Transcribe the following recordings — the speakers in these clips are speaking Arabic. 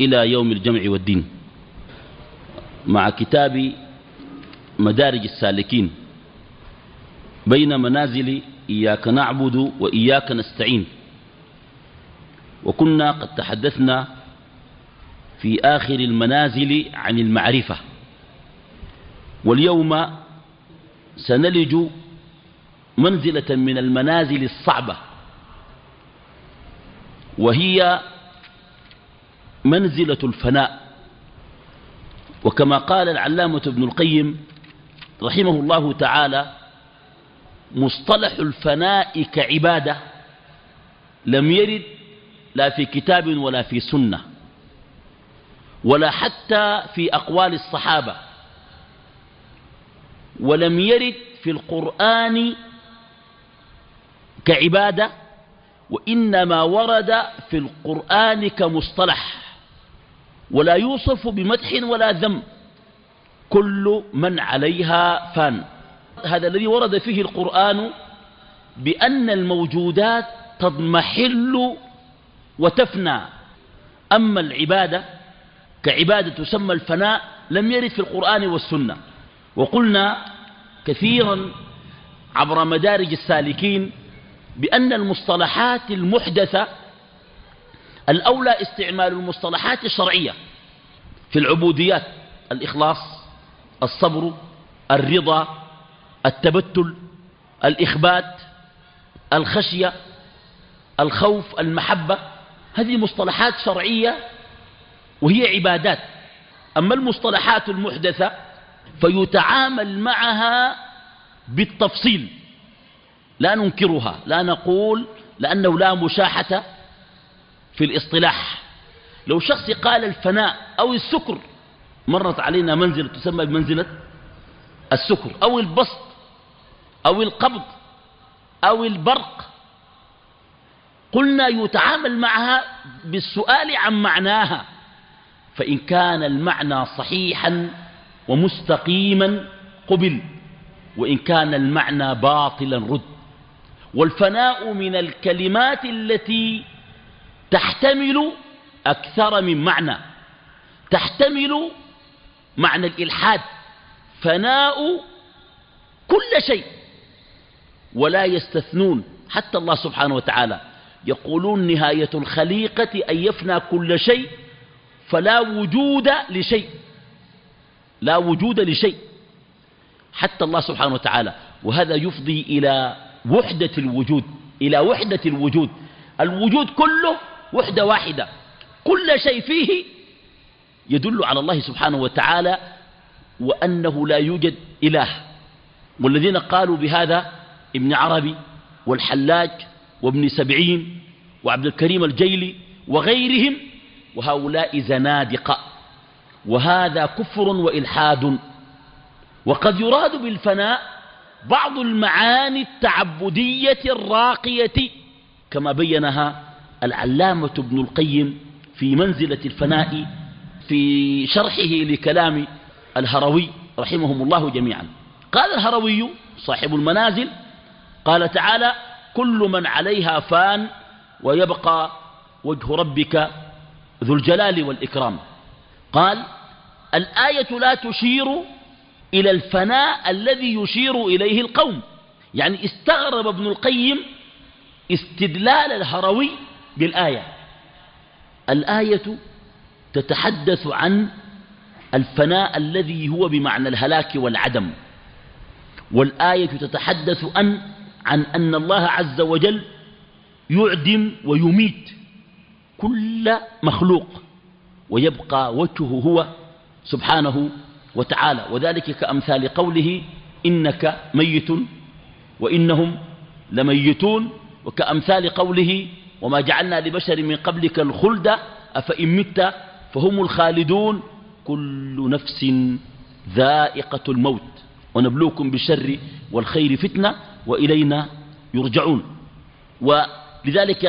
إلى يوم الجمع والدين مع كتاب مدارج السالكين بين منازل إياك نعبد وإياك نستعين. وكنا قد تحدثنا في آخر المنازل عن المعرفة. واليوم سنلج منزلة من المنازل الصعبة وهي منزلة الفناء. وكما قال العلامة ابن القيم رحمه الله تعالى مصطلح الفناء كعبادة لم يرد لا في كتاب ولا في سنة ولا حتى في أقوال الصحابة ولم يرد في القرآن كعبادة وإنما ورد في القرآن كمصطلح. ولا يوصف بمدح ولا ذم. كل من عليها فان. هذا الذي ورد فيه القرآن بأن الموجودات تضمحل وتفنى. أما العبادة كعبادة تسمى الفناء لم يرد في القرآن والسنة. وقلنا كثيرا عبر مدارج السالكين بأن المصطلحات المحدثة الأولى استعمال المصطلحات الشرعية في العبوديات الإخلاص الصبر الرضا التبتل الإخبات الخشية الخوف المحبة. هذه مصطلحات شرعية وهي عبادات. أما المصطلحات المحدثة فيتعامل معها بالتفصيل لا ننكرها لا نقول لأنه لا مشاحة في الاصطلاح. لو شخص قال الفناء أو السكر مرت علينا منزلة تسمى بمنزلة السكر أو البسط أو القبض أو البرق. قلنا يتعامل معها بالسؤال عن معناها فإن كان المعنى صحيحا ومستقيما قبل وإن كان المعنى باطلا رد. والفناء من الكلمات التي تحتمل أكثر من معنى تحتمل معنى الإلحاد فناء كل شيء ولا يستثنون حتى الله سبحانه وتعالى يقولون نهاية الخليقة أن يفنى كل شيء فلا وجود لشيء لا وجود لشيء حتى الله سبحانه وتعالى وهذا يفضي إلى وحدة الوجود إلى وحدة الوجود الوجود كله وحدة واحدة. كل شيء فيه يدل على الله سبحانه وتعالى وأنه لا يوجد إله. والذين قالوا بهذا ابن عربي والحلاج وابن سبعين وعبد الكريم الجيلي وغيرهم وهؤلاء زنادقة. وهذا كفر وإلحاد. وقد يراد بالفناء بعض المعاني التعبدية الراقية كما بينها العلامة ابن القيم في منزلة الفناء في شرحه لكلام الهروي رحمهم الله جميعا. قال الهروي صاحب المنازل قال تعالى كل من عليها فان ويبقى وجه ربك ذو الجلال والإكرام قال الآية لا تشير إلى الفناء الذي يشير إليه القوم يعني استغرب ابن القيم استدلال الهروي بالآية. الآية تتحدث عن الفناء الذي هو بمعنى الهلاك والعدم. والآية تتحدث عن عن أن الله عز وجل يعدم ويميت كل مخلوق ويبقى وجهه هو سبحانه وتعالى. وذلك كأمثال قوله إنك ميت وإنهم لميتون وكأمثال قوله وما جعلنا لبشر من قبلك الخلد أفإن مت فهم الخالدون. كل نفس ذائقة الموت ونبلوكم بالشر والخير فتنة وإلينا يرجعون. ولذلك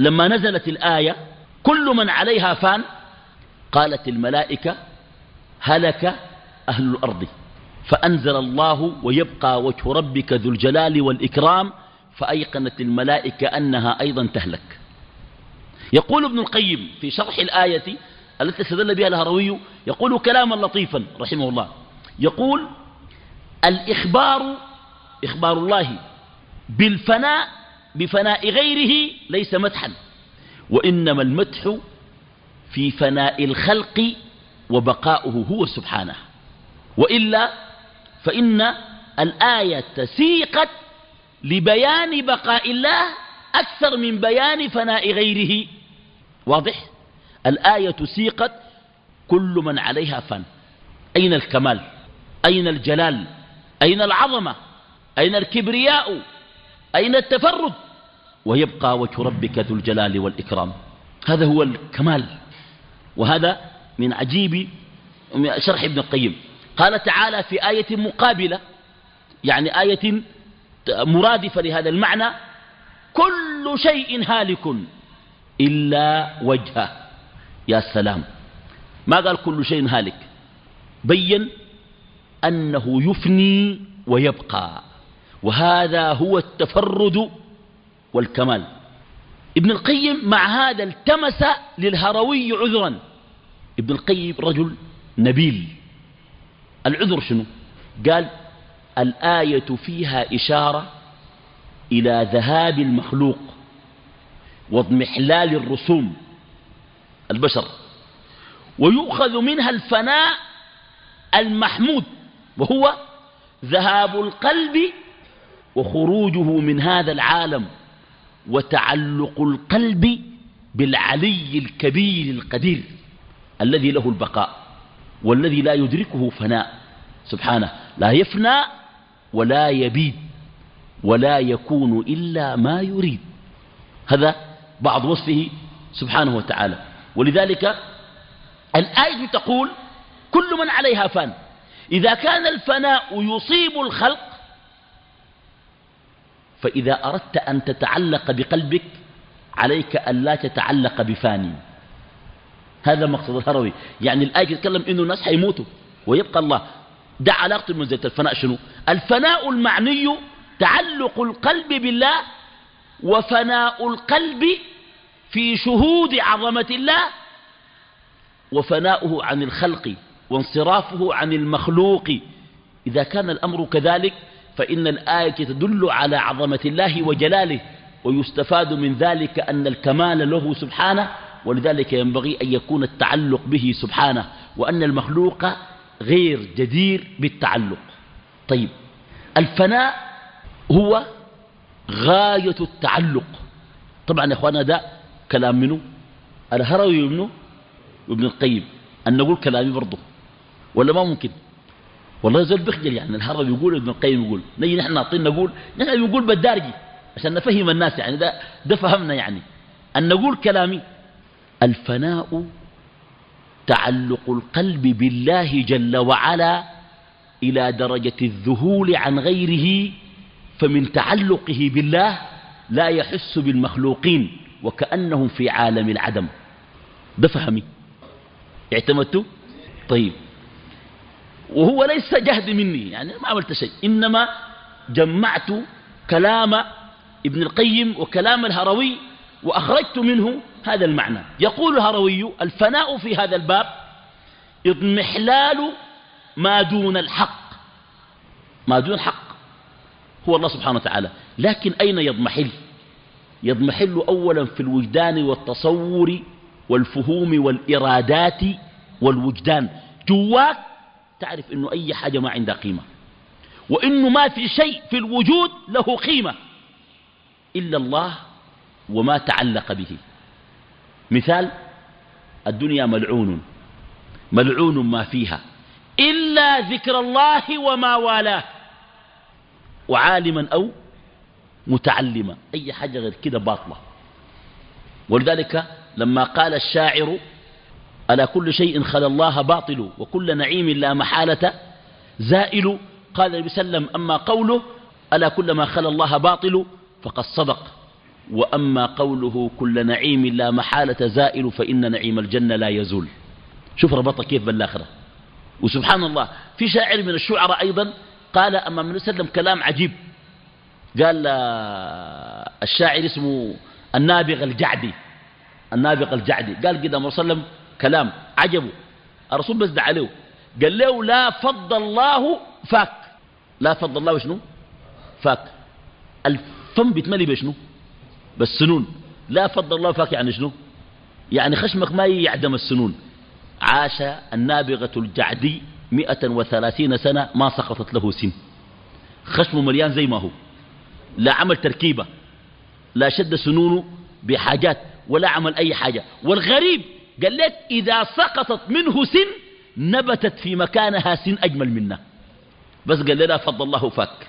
لما نزلت الآية كل من عليها فان قالت الملائكة هلك أهل الأرض فأنزل الله ويبقى وجه ربك ذو الجلال والإكرام. فأيقنت الملائكة أنها أيضا تهلك. يقول ابن القيم في شرح الآية التي استدل بها الهروي يقول كلاما لطيفا رحمه الله يقول الإخبار إخبار الله بالفناء بفناء غيره ليس مدحا وإنما المدح في فناء الخلق وبقاؤه هو سبحانه. وإلا فإن الآية سيقت لبيان بقاء الله أكثر من بيان فناء غيره. واضح؟ الآية سيقت كل من عليها فن. أين الكمال؟ أين الجلال؟ أين العظمة؟ أين الكبرياء؟ أين التفرد؟ ويبقى وجه ربك ذو الجلال والإكرام. هذا هو الكمال. وهذا من عجيب شرح ابن القيم. قال تعالى في آية مقابلة يعني آية مرادفة لهذا المعنى كل شيء هالك إلا وجهه. يا سلام. ما قال كل شيء هالك؟ بين أنه يفني ويبقى. وهذا هو التفرد والكمال. ابن القيم مع هذا التمس للهروي عذرا. ابن القيم رجل نبيل. العذر شنو؟ قال الآية فيها إشارة إلى ذهاب المخلوق واضمحلال الرسوم البشر ويؤخذ منها الفناء المحمود وهو ذهاب القلب وخروجه من هذا العالم وتعلق القلب بالعلي الكبير القدير الذي له البقاء والذي لا يدركه فناء. سبحانه لا يفنى ولا يبيد ولا يكون إلا ما يريد. هذا بعض وصفه سبحانه وتعالى. ولذلك الآية تقول كل من عليها فان. إذا كان الفناء يصيب الخلق فإذا أردت أن تتعلق بقلبك عليك أن لا تتعلق بفاني هذا مقصد الهروي. يعني الآية تتكلم إنه الناس حيموتوا ويبقى الله. ده علاقة من زيت الفناء شنو؟ الفناء المعني تعلق القلب بالله وفناء القلب في شهود عظمة الله وفناؤه عن الخلق وانصرافه عن المخلوق. إذا كان الأمر كذلك فإن الآية تدل على عظمة الله وجلاله ويستفاد من ذلك أن الكمال له سبحانه ولذلك ينبغي أن يكون التعلق به سبحانه وأن المخلوق غير جدير بالتعلق. طيب الفناء هو غاية التعلق. طبعا يا إخوانا ده كلام منه الهروي منه وابن القيم. أن نقول كلامي برضه ولا ما ممكن؟ والله زول بخجل يعني الهروي يقول ابن القيم يقول. نجي نحن نعطين نقول نحن نقول بالدارجي عشان نفهم الناس يعني ده, ده فهمنا يعني. أن نقول كلامي الفناء تعلق القلب بالله جل وعلا إلى درجة الذهول عن غيره فمن تعلقه بالله لا يحس بالمخلوقين وكأنهم في عالم العدم. ده فهمي. اعتمدتوا؟ طيب. وهو ليس جهد مني يعني ما عملت شيء إنما جمعت كلام ابن القيم وكلام الهروي وأخرجت منه هذا المعنى. يقول الهروي الفناء في هذا الباب إضمحلال ما دون الحق. ما دون الحق. هو الله سبحانه وتعالى. لكن أين يضمحل؟ يضمحل أولا في الوجدان والتصور والفهوم والإرادات والوجدان. جواك تعرف أنه أي حاجة ما عندها قيمة. وأنه ما في شيء في الوجود له قيمة. إلا الله وما تعلق به. مثال الدنيا ملعون. ملعون ما فيها. إلا ذكر الله وما والاه. وعالما أو متعلمة أي حاجة غير كده باطلة. ولذلك لما قال الشاعر ألا كل شيء خلا الله باطل وكل نعيم لا محالة. زائل قال النبي صلى الله عليه وسلم أما قوله ألا كل ما خلا الله باطل فقد صدق. وأما قوله كل نعيم لا محالة زائل فإن نعيم الجنة لا يزول. شوف ربطه كيف بالآخرة. وسبحان الله في شاعر من الشعراء أيضا قال أما من وسلم كلام عجيب. قال الشاعر اسمه النابغ الجعدي. النابغ الجعدي. قال كده وسلم كلام عجبه الرسول بس دعا له. قال له لا فض الله فاك. لا فض الله شنو؟ فاك. الفم بيتملي بشنو بالسنون لا فض الله فاك يعني شنو؟ يعني خشمك ما يعدم السنون. عاش النابغة الجعدي مئة وثلاثين سنة ما سقطت له سن. خشمه مليان زي ما هو. لا عمل تركيبة لا شد سنونه بحاجات ولا عمل أي حاجة. والغريب قال لك إذا سقطت منه سن نبتت في مكانها سن أجمل منه. بس قال لنا فضل الله فاك.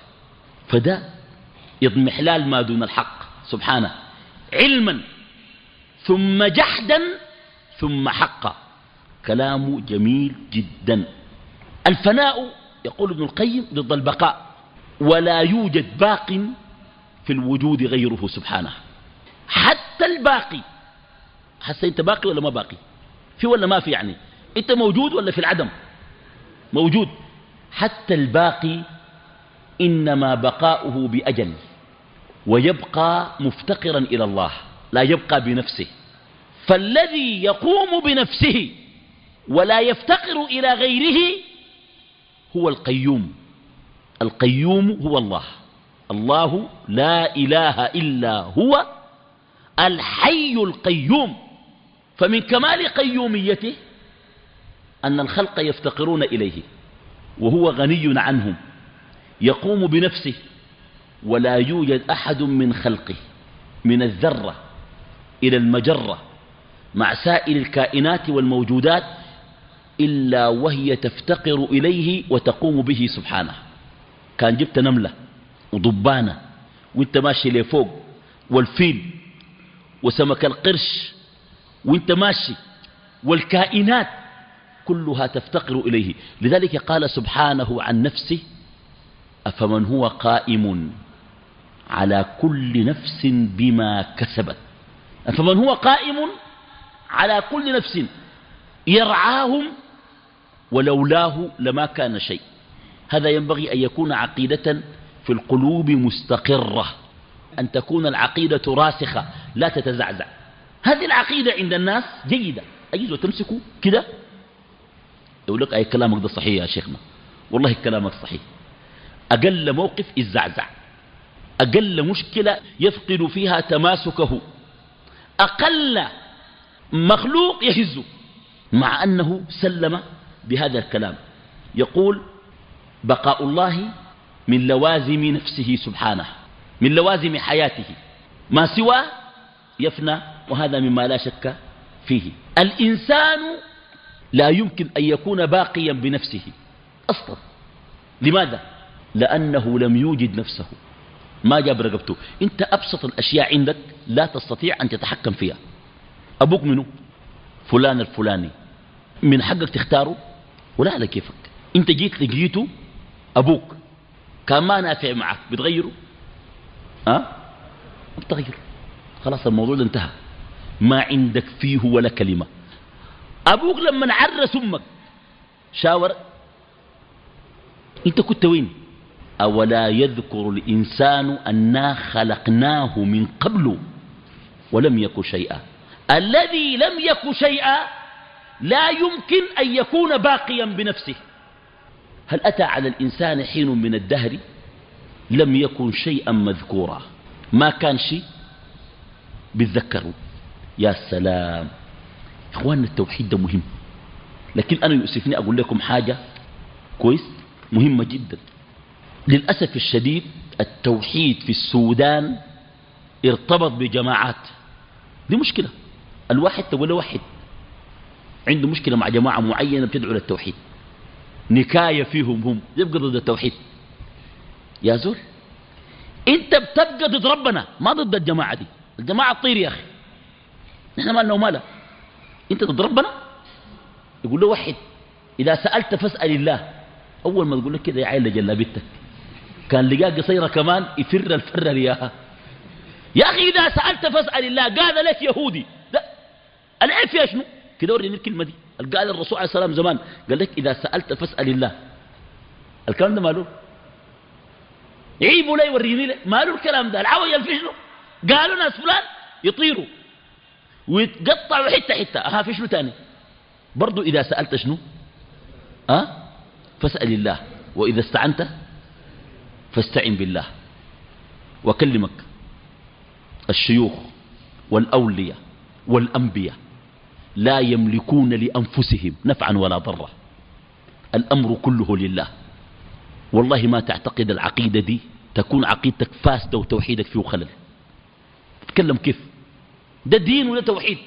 فده يضمحلال ما دون الحق. سبحانه علما ثم جحدا ثم حقا. كلام جميل جدا. الفناء يقول ابن القيم ضد البقاء. ولا يوجد باق في الوجود غيره سبحانه. حتى الباقي. حتى أنت باقي ولا ما باقي؟ في ولا ما في يعني؟ أنت موجود ولا في العدم؟ موجود. حتى الباقي إنما بقاؤه بأجل. ويبقى مفتقرا إلى الله لا يبقى بنفسه. فالذي يقوم بنفسه ولا يفتقر إلى غيره هو القيوم. القيوم هو الله. الله لا إله إلا هو الحي القيوم. فمن كمال قيوميته أن الخلق يفتقرون إليه وهو غني عنهم. يقوم بنفسه ولا يوجد أحد من خلقه من الذرة إلى المجرة مع سائر الكائنات والموجودات إلا وهي تفتقر إليه وتقوم به سبحانه. كان جبت نملة وضبانة وانت ماشي لفوق والفيل وسمك القرش وانت ماشي والكائنات كلها تفتقر إليه. لذلك قال سبحانه عن نفسه أفمن هو قائم؟ على كل نفس بما كسبت. أفمن هو قائم على كل نفس يرعاهم ولولاه لما كان شيء. هذا ينبغي أن يكون عقيدة في القلوب مستقرة أن تكون العقيدة راسخة لا تتزعزع. هذه العقيدة عند الناس جيدة. أجيز تمسكوا كده؟ يقول لك أي كلامك ده صحيح يا شيخنا؟ والله كلامك صحيح. أقل موقف الزعزع أقل مشكلة يفقد فيها تماسكه. أقل مخلوق يهزه مع أنه سلم بهذا الكلام. يقول بقاء الله من لوازم نفسه سبحانه من لوازم حياته. ما سوى يفنى وهذا مما لا شك فيه. الإنسان لا يمكن أن يكون باقيا بنفسه أصلا. لماذا؟ لأنه لم يوجد نفسه. ما جاب رقبته. انت أبسط الأشياء عندك لا تستطيع أن تتحكم فيها. أبوك منه فلان الفلاني. من حقك تختاره؟ ولا على كيفك. انت جيت لقيته أبوك. كان ما نافع معك. بتغيره؟ ها؟ أه؟ خلاص الموضوع ده انتهى. ما عندك فيه ولا كلمة. أبوك لما عرس أمك شاور. أنت كنت وين؟ أولا يذكر الإنسان أنا خلقناه من قبل ولم يك شيئا. الذي لم يك شيئا لا يمكن أن يكون باقيا بنفسه. هل أتى على الإنسان حين من الدهر؟ لم يكن شيئا مذكورا. ما كان شيء؟ بيتذكروا يا سلام. إخواننا التوحيد ده مهم. لكن أنا يؤسفني أقول لكم حاجة كويس مهمة جدا. للأسف الشديد التوحيد في السودان ارتبط بجماعات. دي مشكلة. الواحد تقول واحد؟ عنده مشكلة مع جماعة معينة بتدعو للتوحيد. نكاية فيهم هم. يبقى ضد التوحيد. يا زول انت بتبقى ضد ربنا ما ضد الجماعة دي. الجماعة تطير يا أخي. نحن مالنا ومالها انت ضد ربنا؟ يقول له وحد إذا سألت فاسأل الله. أول ما تقول لك كده يا عيل جلابتك كان لقاه قصيرة كمان يفر الفر رياها يا أخي إذا سألت فاسأل الله قال لك يهودي. لا. العيب فيها شنو؟ كده وريني الكلمة دي. قال الرسول عليه السلام زمان قال لك إذا سألت فاسأل الله. الكلام ده ماله عيبوا لي وريني لي. ماله الكلام ده. العوج الفشل قالوا ناس فلان يطيروا. ويتقطعوا حتة حتة. ها في شنو تاني؟ برضو إذا سألت شنو؟ أه؟ فاسأل الله. وإذا استعنت فاستعن بالله وكلمك الشيوخ والأولياء والأنبياء لا يملكون لأنفسهم نفعا ولا ضرا. الأمر كله لله. والله ما تعتقد العقيدة دي تكون عقيدتك فاسدة وتوحيدك فيه خلل. تتكلم كيف؟ ده دين ولا توحيد؟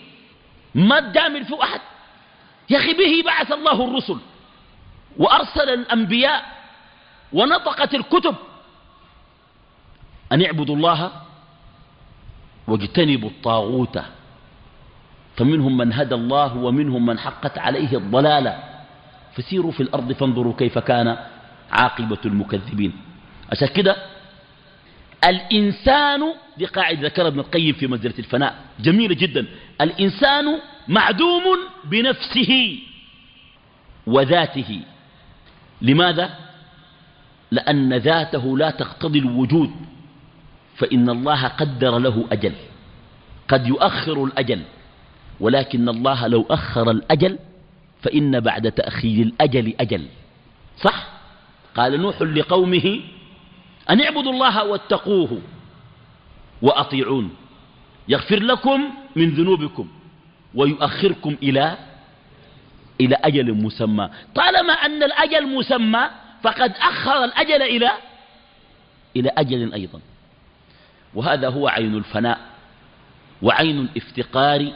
ما تجامل فيه أحد. يا أخي به بعث الله الرسل وأرسل الأنبياء ونطقت الكتب أن اعبدوا الله واجتنبوا الطاغوت. فمنهم من هدى الله ومنهم من حقت عليه الضلالة. فسيروا في الأرض فانظروا كيف كان عاقبة المكذبين. عشان كده الإنسان دي قاعدة ذكر ابن القيم في منزلة الفناء جميلة جدا. الإنسان معدوم بنفسه وذاته. لماذا؟ لأن ذاته لا تقتضي الوجود. فإن الله قدر له أجل. قد يؤخر الأجل ولكن الله لو أخر الأجل فإن بعد تأخير الأجل أجل. صح؟ قال نوح لقومه أن اعبدوا الله واتقوه وأطيعون. يغفر لكم من ذنوبكم ويؤخركم إلى إلى أجل مسمى. طالما أن الأجل مسمى فقد أخر الأجل إلى إلى أجل أيضا. وهذا هو عين الفناء وعين الافتقار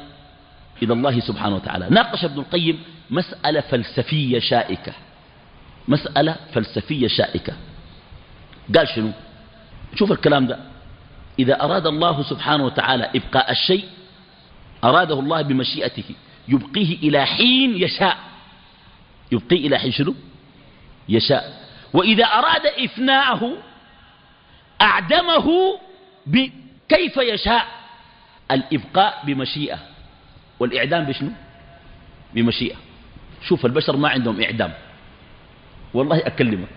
إلى الله سبحانه وتعالى. ناقش ابن القيم مسألة فلسفية شائكة. مسألة فلسفية شائكة. قال شنو؟ شوف الكلام ده. إذا أراد الله سبحانه وتعالى إبقاء الشيء أراده الله بمشيئته. يبقيه إلى حين يشاء. يبقيه إلى حين شنو؟ يشاء. وإذا أراد إفناءه أعدمه كيف يشاء الإبقاء بمشيئة. والإعدام بشنو؟ بمشيئة. شوف البشر ما عندهم إعدام. والله أكلمك.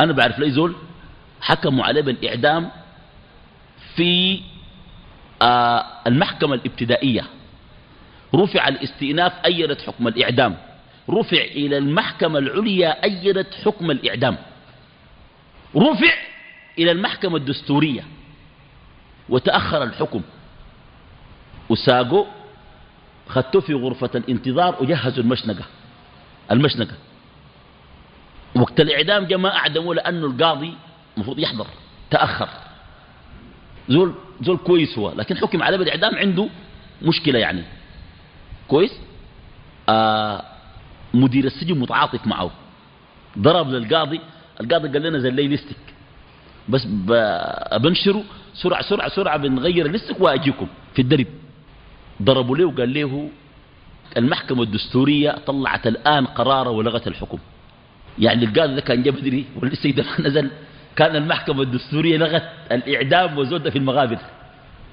أنا بعرف لي زول حكموا عليه بالإعدام في آه المحكمة الابتدائية. رفع الاستئناف أيدت حكم الإعدام. رفع إلى المحكمة العليا أيدت حكم الإعدام. رفع إلى المحكمة الدستورية. وتأخر الحكم. وساقوا خدته في غرفة الانتظار وجهزوا المشنقة. المشنقة. وقت الإعدام جاء ما أعدموا لأنه القاضي المفروض يحضر. تأخر. زول, زول كويس هو لكن حكم عليه بالإعدام عنده مشكلة يعني. كويس؟ آه مدير السجن متعاطف معه. ضرب للقاضي القاضي قال لنا زي اللي ليستك بس بنشره سرعة سرعة سرعة بنغير لستك وأجيكم في الدرب. ضربوا له وقال له المحكمة الدستورية طلعت الآن قرار ولغت الحكم. يعني القاضي ده كان جاب بدري ولسه ده نزل. كان المحكمة الدستورية لغت الإعدام وزود في المغابر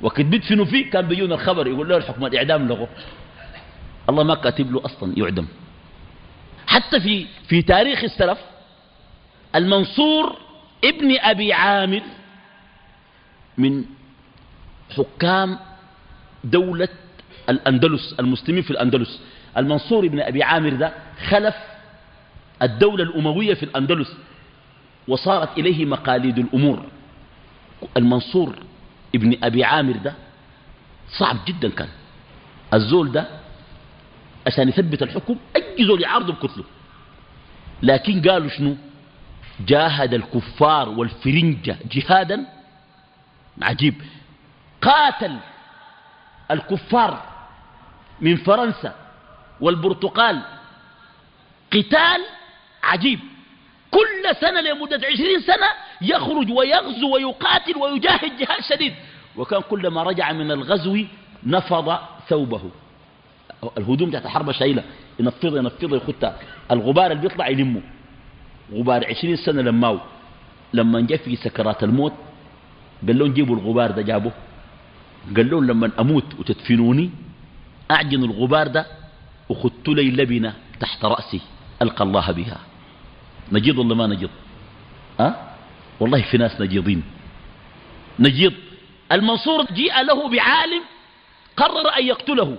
وقت بيدفنوا فيه كان بيجون الخبر يقول له الحكم الإعدام لغو. الله ما كاتب له أصلا يعدم. حتى في في تاريخ السلف المنصور ابن أبي عامر من حكام دولة الأندلس المسلمين في الأندلس. المنصور ابن أبي عامر ده خلف الدولة الأموية في الأندلس وصارت إليه مقاليد الأمور. المنصور ابن أبي عامر ده صعب جدا كان. الزول ده عشان يثبت الحكم أي زول يعارضه بكتله. لكن قالوا شنو؟ جاهد الكفار والفرنجة جهادا؟ عجيب. قاتل الكفار من فرنسا والبرتقال. قتال عجيب. كل سنة لمدة عشرين سنة يخرج ويغزو ويقاتل ويجاهد جهاد شديد. وكان كلما رجع من الغزو نفض ثوبه. الهدوم تحت الحرب شايلة. ينفض ينفض يخدها الغبار اللي بيطلع يلمه. غبار عشرين سنة لماو لما جاء في سكرات الموت قال لهم جيبوا الغبار ده جابه قال لهم لما أموت وتدفنوني أعجن الغبار ده وخدت لي لبنة تحت رأسي ألقى الله بها. نجيض ولا ما نجيض؟ أه؟ والله في ناس نجيضين. نجيض. المنصور جيء له بعالم قرر أن يقتله.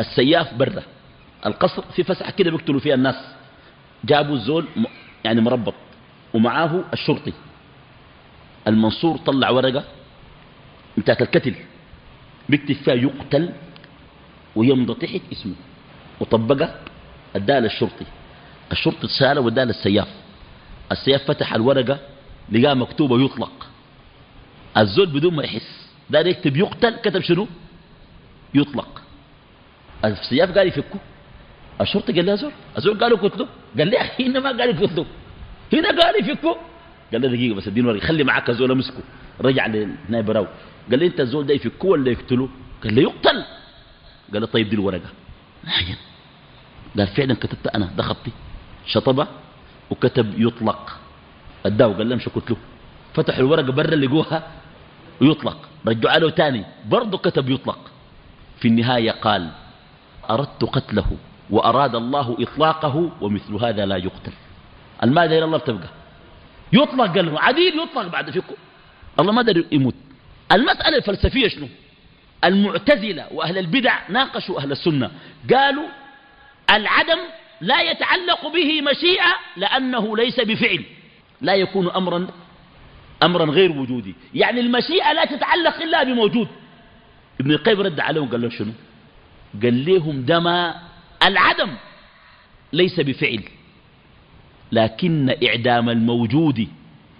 السياف برة القصر في فسحة كده بيقتلوا فيها الناس. جابوا الزول يعني مربط. ومعاه الشرطي. المنصور طلع ورقة بتاعت الكتل. بيكتب فيها يقتل ويمضى تحت اسمه. وطبقه اداها للشرطي الشرطي ساله واداها للسياف السياف فتح الورقة لقاه مكتوبة يطلق. الزول بدون ما يحس. دار يكتب يقتل كتب شنو؟ يطلق. السياف قال يفكه. الشرطي قال له زول الزول قالوا قتله قال لي هنا ما قال يقتله هنا قال يفكه قال له دقيقة بس اديني ورقة خلي معاك الزول أمسكه. رجع لنائب راو قال لي أنت الزول ده يفكه ولا يقتله؟ قال له يقتل. قال له طيب دي الورقة. قال فعلا كتبت أنا ده خطي. شطبه وكتب يطلق. أداه قال لهم شكت له. فتحوا الورقة برا لقوها ويطلق رجعوا له تاني. برضه كتب يطلق. في النهاية قال أردت قتله. وأراد الله إطلاقه ومثل هذا لا يقتل. الماذا إلى الله تبقى يطلق قال عديل يطلق بعد فيكم. الله ما دار يموت. المسألة الفلسفية شنو؟ المعتزلة وأهل البدع ناقشوا أهل السنة. قالوا العدم لا يتعلق به مشيئة لأنه ليس بفعل. لا يكون أمرا أمرا غير وجودي. يعني المشيئة لا تتعلق إلا بموجود. ابن القيم رد عليهم قال له شنو؟ قال لهم دما العدم ليس بفعل لكن إعدام الموجود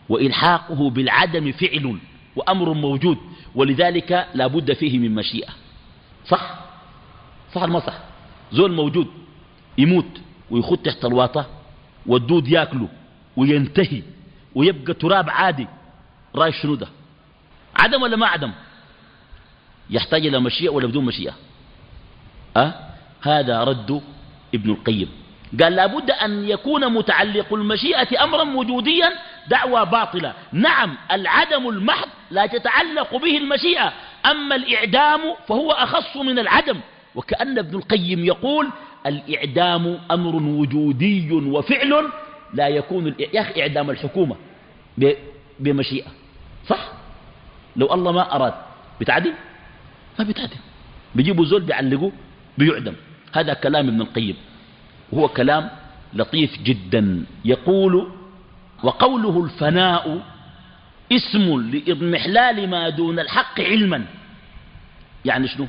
وإلحاقه بالعدم فعل وأمر موجود ولذلك لا بد فيه من مشيئة. صح؟ صح ما صح؟ زول موجود يموت ويخد تحت الواطة والدود ياكله وينتهي ويبقى تراب عادي رأي شنو ده؟ عدم ولا ما عدم؟ يحتاج إلى مشيئة ولا بدون مشيئة؟ أه؟ هذا رد ابن القيم. قال لابد أن يكون متعلق المشيئة أمرا وجوديا دعوى باطلة. نعم العدم المحض لا تتعلق به المشيئة أما الإعدام فهو أخص من العدم. وكأن ابن القيم يقول الإعدام أمر وجودي وفعل لا يكون يا أخي إعدام الحكومة بمشيئة. صح؟ لو الله ما أراد بتعدي؟ ما بتعدي. بيجيبوا زول بيعلقوا بيعدم. هذا كلام ابن القيم وهو كلام لطيف جدا. يقول وقوله الفناء اسم لإضمحلال ما دون الحق علما. يعني شنو؟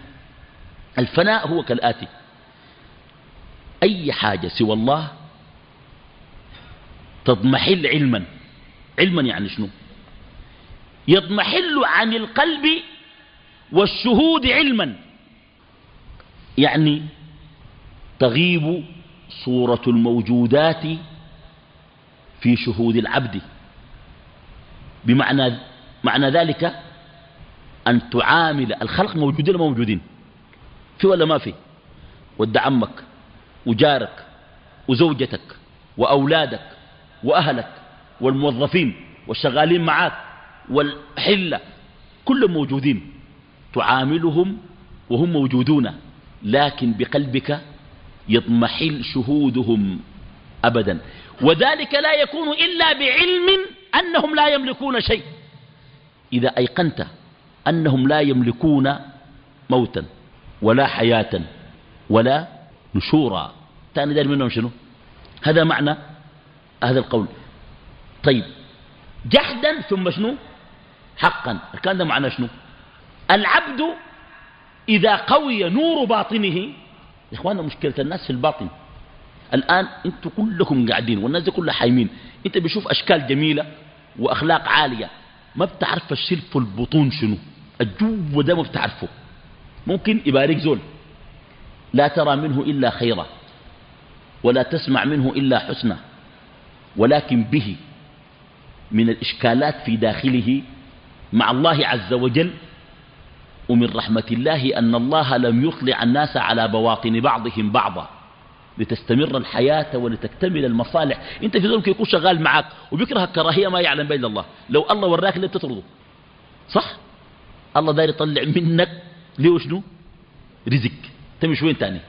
الفناء هو كالآتي أي حاجة سوى الله تضمحل علما. علما يعني شنو؟ يضمحل عن القلب والشهود علما. يعني تغيب صورة الموجودات في شهود العبد. بمعنى معنى ذلك أن تعامل الخلق موجودين موجودين؟ في ولا ما في؟ ود عمك وجارك وزوجتك وأولادك وأهلك والموظفين والشغالين معاك والحلة كلهم موجودين. تعاملهم وهم موجودون لكن بقلبك يضمحل شهودهم أبدا. وذلك لا يكون إلا بعلم أنهم لا يملكون شيء. إذا أيقنت أنهم لا يملكون موتا ولا حياة ولا نشورا. تاني دار منهم شنو؟ هذا معنى هذا القول. طيب جحدا ثم شنو؟ حقا. كان ده معنى شنو؟ العبد إذا قوي نور باطنه إخوانا مشكلة الناس في الباطن. الآن أنتم كلكم قاعدين والناس دي كلها حايمين. أنت بشوف أشكال جميلة وأخلاق عالية ما بتعرف الشرف في البطون شنو. الجو ده ما بتعرفه. ممكن يبارك زول لا ترى منه إلا خيرا ولا تسمع منه إلا حسنا ولكن به من الإشكالات في داخله مع الله عز وجل ومن رحمة الله أن الله لم يطلع الناس على بواطن بعضهم بعضا. لتستمر الحياة ولتكتمل المصالح. أنت في ذلك يكون شغال معك وبيكره الكراهية ما يعلم بين الله. لو الله وراك ليه تطرده صح؟ الله داير يطلع منك. ليه وشنو؟ رزق تمشي وين تاني؟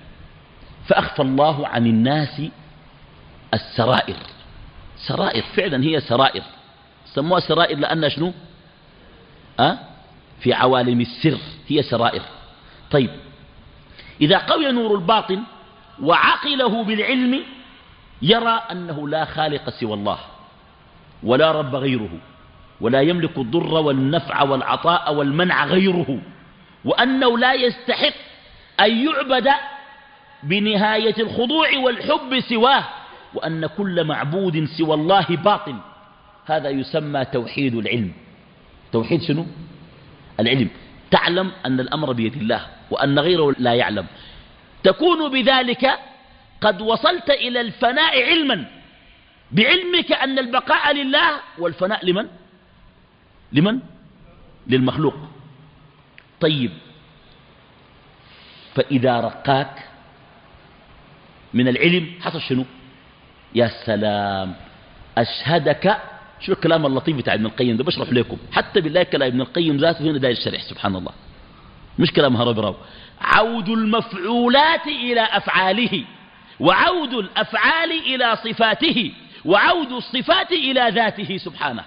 فأخفى الله عن الناس السرائر. سرائر. فعلا هي سرائر. سموها سرائر لأنها شنو؟ أه؟ في عوالم السر هي سرائر. طيب إذا قوي نور الباطن وعقله بالعلم يرى أنه لا خالق سوى الله ولا رب غيره ولا يملك الضر والنفع والعطاء والمنع غيره وأنه لا يستحق أن يعبد بنهاية الخضوع والحب سواه وأن كل معبود سوى الله باطل هذا يسمى توحيد العلم. توحيد شنو؟ العلم. تعلم أن الأمر بيد الله وأن غيره لا يعلم. تكون بذلك قد وصلت إلى الفناء علما. بعلمك أن البقاء لله والفناء لمن؟ لمن؟ للمخلوق. طيب. فإذا رقاك من العلم حصل شنو؟ يا سلام أشهدك شو الكلام اللطيف بتاع ابن القيم ده؟ بشرح لكم. حتى بالله كلام ابن القيم ذاته هنا داير الشرح سبحان الله. مش كلام هرب راو. عود المفعولات إلى أفعاله وعود الأفعال إلى صفاته وعود الصفات إلى ذاته سبحانه.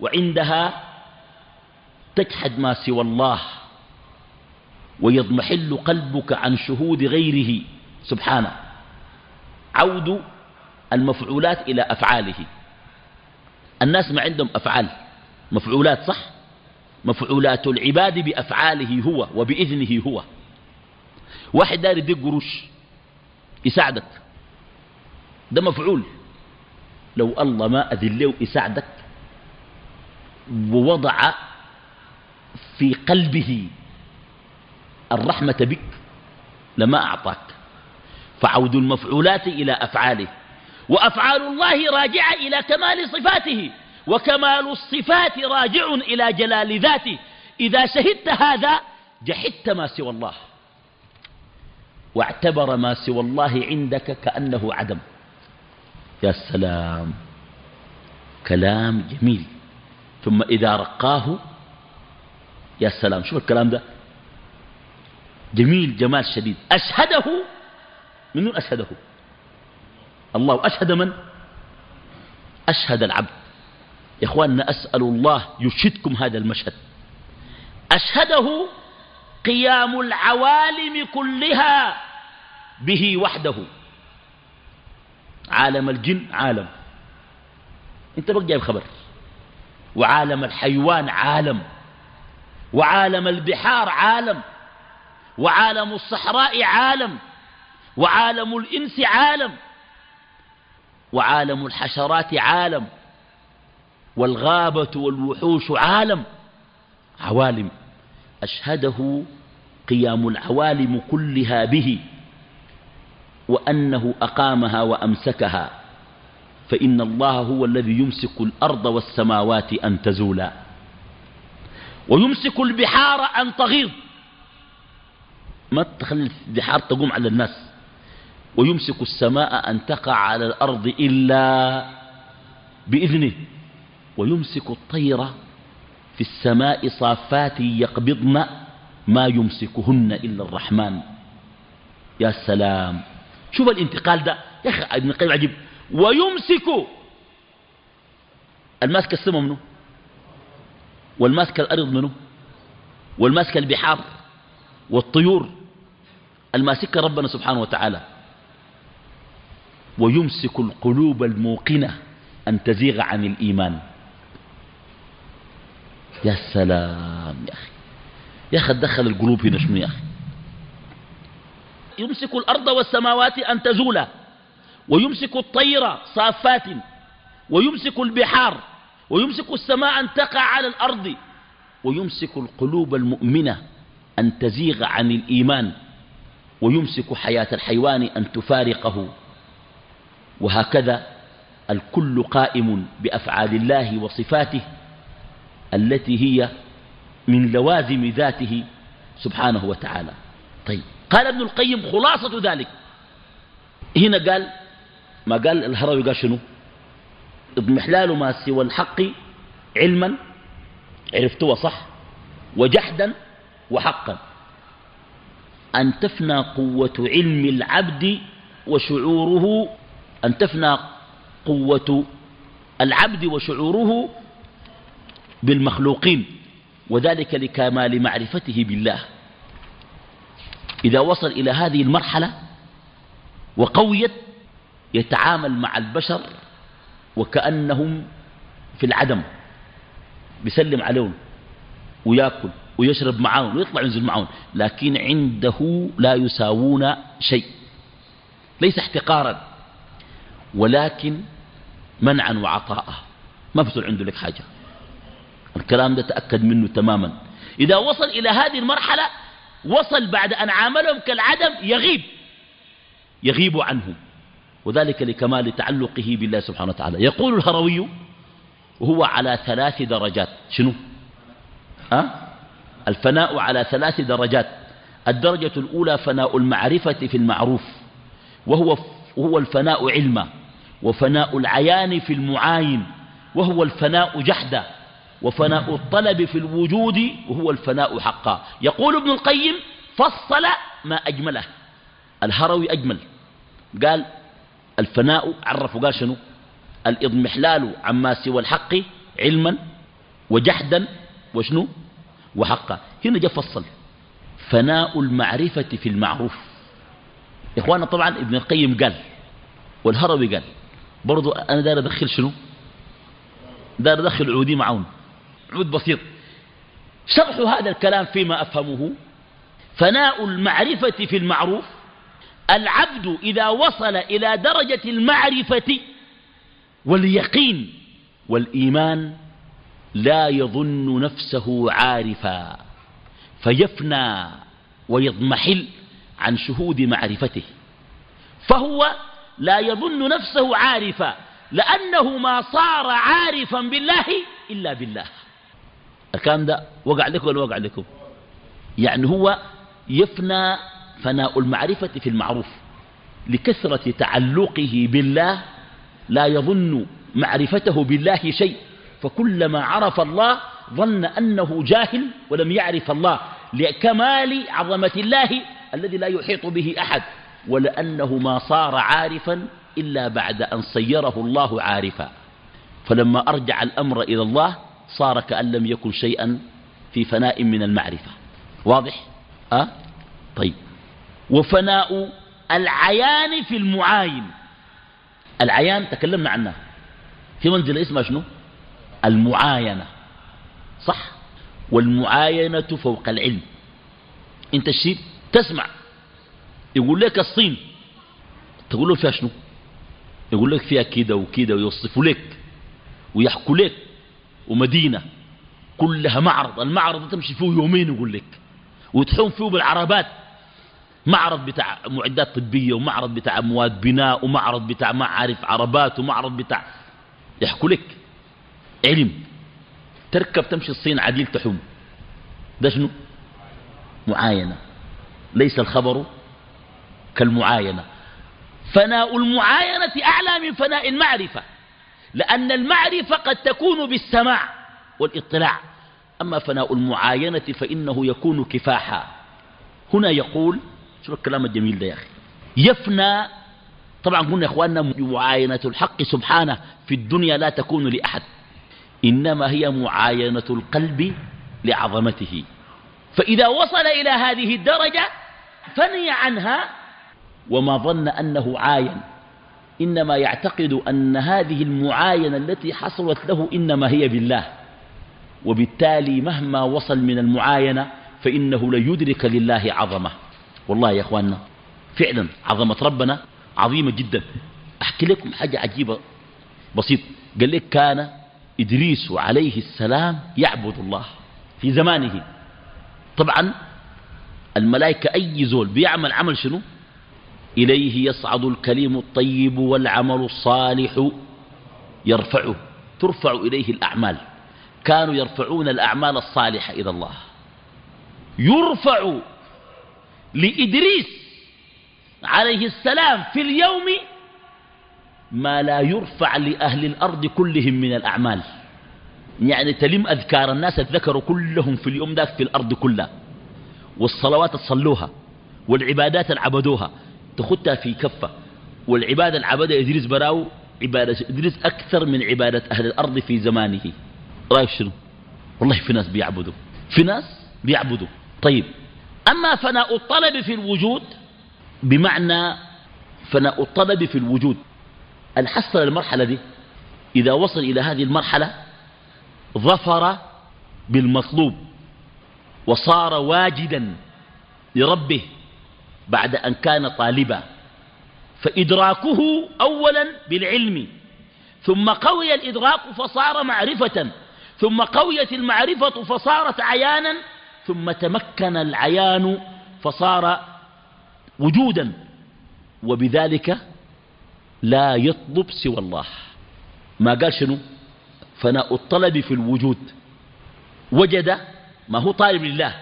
وعندها تجحد ما سوى الله ويضمحل قلبك عن شهود غيره سبحانه. عود المفعولات إلى أفعاله. الناس ما عندهم أفعال. مفعولات صح؟ مفعولات العباد بأفعاله هو وبإذنه هو. واحد دار يديك قروش يساعدك. ده مفعول. لو الله ما أذن له يساعدك. ووضع في قلبه الرحمة بك لما أعطاك. فعود المفعولات إلى أفعاله. وأفعال الله راجعة إلى كمال صفاته وكمال الصفات راجع إلى جلال ذاته. إذا شهدت هذا جحدت ما سوى الله. واعتبر ما سوى الله عندك كأنه عدم. يا سلام. كلام جميل. ثم إذا رقاه يا سلام. شوف الكلام ده. جميل جمال شديد. أشهده من أشهده؟ الله أشهد من؟ أشهد العبد. يا إخواننا أسأل الله يشهدكم هذا المشهد. أشهده قيام العوالم كلها به وحده. عالم الجن عالم. أنت بقى جايب خبر. وعالم الحيوان عالم. وعالم البحار عالم. وعالم الصحراء عالم. وعالم الإنس عالم. وعالم الحشرات عالم والغابة والوحوش عالم. عوالم أشهده قيام العوالم كلها به وأنه أقامها وأمسكها. فإن الله هو الذي يمسك الأرض والسماوات أن تزولا. ويمسك البحار أن تغيض ما تخلي البحار تقوم على الناس. ويمسك السماء أن تقع على الأرض إلا بإذنه. ويمسك الطير في السماء صافات يقبضن ما يمسكهن إلا الرحمن. يا سلام. شوف الانتقال ده. يا أخي ابن القيم عجيب. ويمسك الماسك السماء منه والماسك الأرض منه والماسك البحار؟ والطيور؟ الماسك ربنا سبحانه وتعالى. ويمسك القلوب الموقنة أن تزيغ عن الإيمان. يا سلام يا أخي. يا أخي دخل القلوب هنا شنو يا أخي؟ يمسك الأرض والسماوات أن تزولا ويمسك الطير صافات ويمسك البحار ويمسك السماء أن تقع على الأرض ويمسك القلوب المؤمنة أن تزيغ عن الإيمان ويمسك حياة الحيوان أن تفارقه. وهكذا الكل قائم بأفعال الله وصفاته التي هي من لوازم ذاته سبحانه وتعالى. طيب قال ابن القيم خلاصة ذلك. هنا قال ما قال الهروي قال شنو؟ إضمحلال ما سوى الحق علما عرفتوه صح؟ وجحدا وحقا. أن تفنى قوة علم العبد وشعوره أن تفنى قوة العبد وشعوره بالمخلوقين وذلك لكمال معرفته بالله. إذا وصل إلى هذه المرحلة وقويت يتعامل مع البشر وكأنهم في العدم بيسلم عليهم ويأكل ويشرب معاهم ويطلع ينزل معاهم لكن عنده لا يساوون شيء ليس احتقارا. ولكن منعا وعطاء ما بصير عنده لك حاجة. الكلام ده تأكد منه تماما. إذا وصل إلى هذه المرحلة وصل بعد أن عاملهم كالعدم يغيب. يغيب عنهم وذلك لكمال تعلقه بالله سبحانه وتعالى. يقول الهروي وهو على ثلاث درجات. شنو؟ أه؟ الفناء على ثلاث درجات. الدرجة الأولى فناء المعرفة في المعروف وهو, وهو الفناء علما وفناء العيان في المعاين وهو الفناء جحدا وفناء الطلب في الوجود وهو الفناء حقا. يقول ابن القيم فصل ما أجمله. الهروي أجمل. قال الفناء عرفوا قال شنو؟ الإضمحلال عما سوى الحق علما وجحدا وشنو؟ وحقا. هنا جاء فصل فناء المعرفة في المعروف. إخوانا طبعا ابن القيم قال والهروي قال برضو أنا دار أدخل شنو؟ دار أدخل عودي معون عود بسيط. شرح هذا الكلام فيما أفهمه. فناء المعرفة في المعروف. العبد إذا وصل إلى درجة المعرفة واليقين والإيمان لا يظن نفسه عارفا فيفنى ويضمحل. عن شهود معرفته. فهو لا يظن نفسه عارفا لأنه ما صار عارفا بالله إلا بالله. الكلام ده وقع لكم ولا وقع لكم؟ يعني هو يفنى فناء المعرفة في المعروف. لكثرة تعلقه بالله لا يظن معرفته بالله شيء. فكلما عرف الله ظن أنه جاهل ولم يعرف الله. لكمال عظمة الله الذي لا يحيط به أحد ولأنه ما صار عارفا إلا بعد أن صيره الله عارفا. فلما أرجع الأمر إلى الله صار كأن لم يكن شيئا في فناء من المعرفة. واضح؟ أه؟ طيب. وفناء العيان في المعاين. العيان تكلمنا عنها في منزل اسمها شنو؟ المعاينة. صح؟ والمعاينة فوق العلم. انت الشيء تسمع. يقول لك الصين. تقول له فيها شنو؟ يقول لك فيها كده وكده ويوصفوا لك ويحكوا لك. ومدينة. كلها معرض. المعرض تمشي فيه يومين يقول لك. وتحوم فيه بالعربات. معرض بتاع معدات طبية ومعرض بتاع مواد بناء ومعرض بتاع ما عارف عربات ومعرض بتاع يحكوا لك. علم. تركب تمشي الصين عديل تحوم. ده شنو؟ معاينة. ليس الخبر كالمعاينة. فناء المعاينة أعلى من فناء المعرفة لأن المعرفة قد تكون بالسماع والاطلاع. أما فناء المعاينة فإنه يكون كفاحا. هنا يقول شو الكلام الجميل ده يا أخي يفنى طبعا قلنا يا إخواننا معاينة الحق سبحانه في الدنيا لا تكون لأحد إنما هي معاينة القلب لعظمته. فإذا وصل إلى هذه الدرجة فني عنها وما ظن أنه عاين. إنما يعتقد أن هذه المعاينة التي حصلت له إنما هي بالله. وبالتالي مهما وصل من المعاينة فإنه ليدرك لله عظمة. والله يا أخواننا فعلا عظمة ربنا عظيمة جدا. أحكي لكم حاجة عجيبة بسيط قال لك كان إدريس عليه السلام يعبد الله في زمانه. طبعا الملائكة أي زول بيعمل عمل شنو؟ إليه يصعد الكلم الطيب والعمل الصالح يرفعه ترفع إليه الأعمال. كانوا يرفعون الأعمال الصالحة إلى الله. يرفع لإدريس عليه السلام في اليوم ما لا يرفع لأهل الأرض كلهم من الأعمال. يعني تلم أذكار الناس ذكروا كلهم في اليوم ذاك في الأرض كلها. والصلوات تصلوها والعبادات العبدوها تخدها في كفة. والعبادة العبدة إدريس براو عبادة إدريس أكثر من عبادة أهل الأرض في زمانه. رأيك شنو؟ والله في ناس بيعبدوا. في ناس بيعبدوا. طيب أما فناء الطلب في الوجود بمعنى فناء الطلب في الوجود الحصل المرحلة دي؟ إذا وصل إلى هذه المرحلة ظفر بالمطلوب. وصار واجدا لربه بعد أن كان طالبا. فإدراكه أولا بالعلم ثم قوي الإدراك فصار معرفة ثم قويت المعرفة فصارت عيانا ثم تمكن العيان فصار وجودا وبذلك لا يطلب سوى الله. ما قال شنو؟ فناء الطلب في الوجود. وجد ما هو طالب لله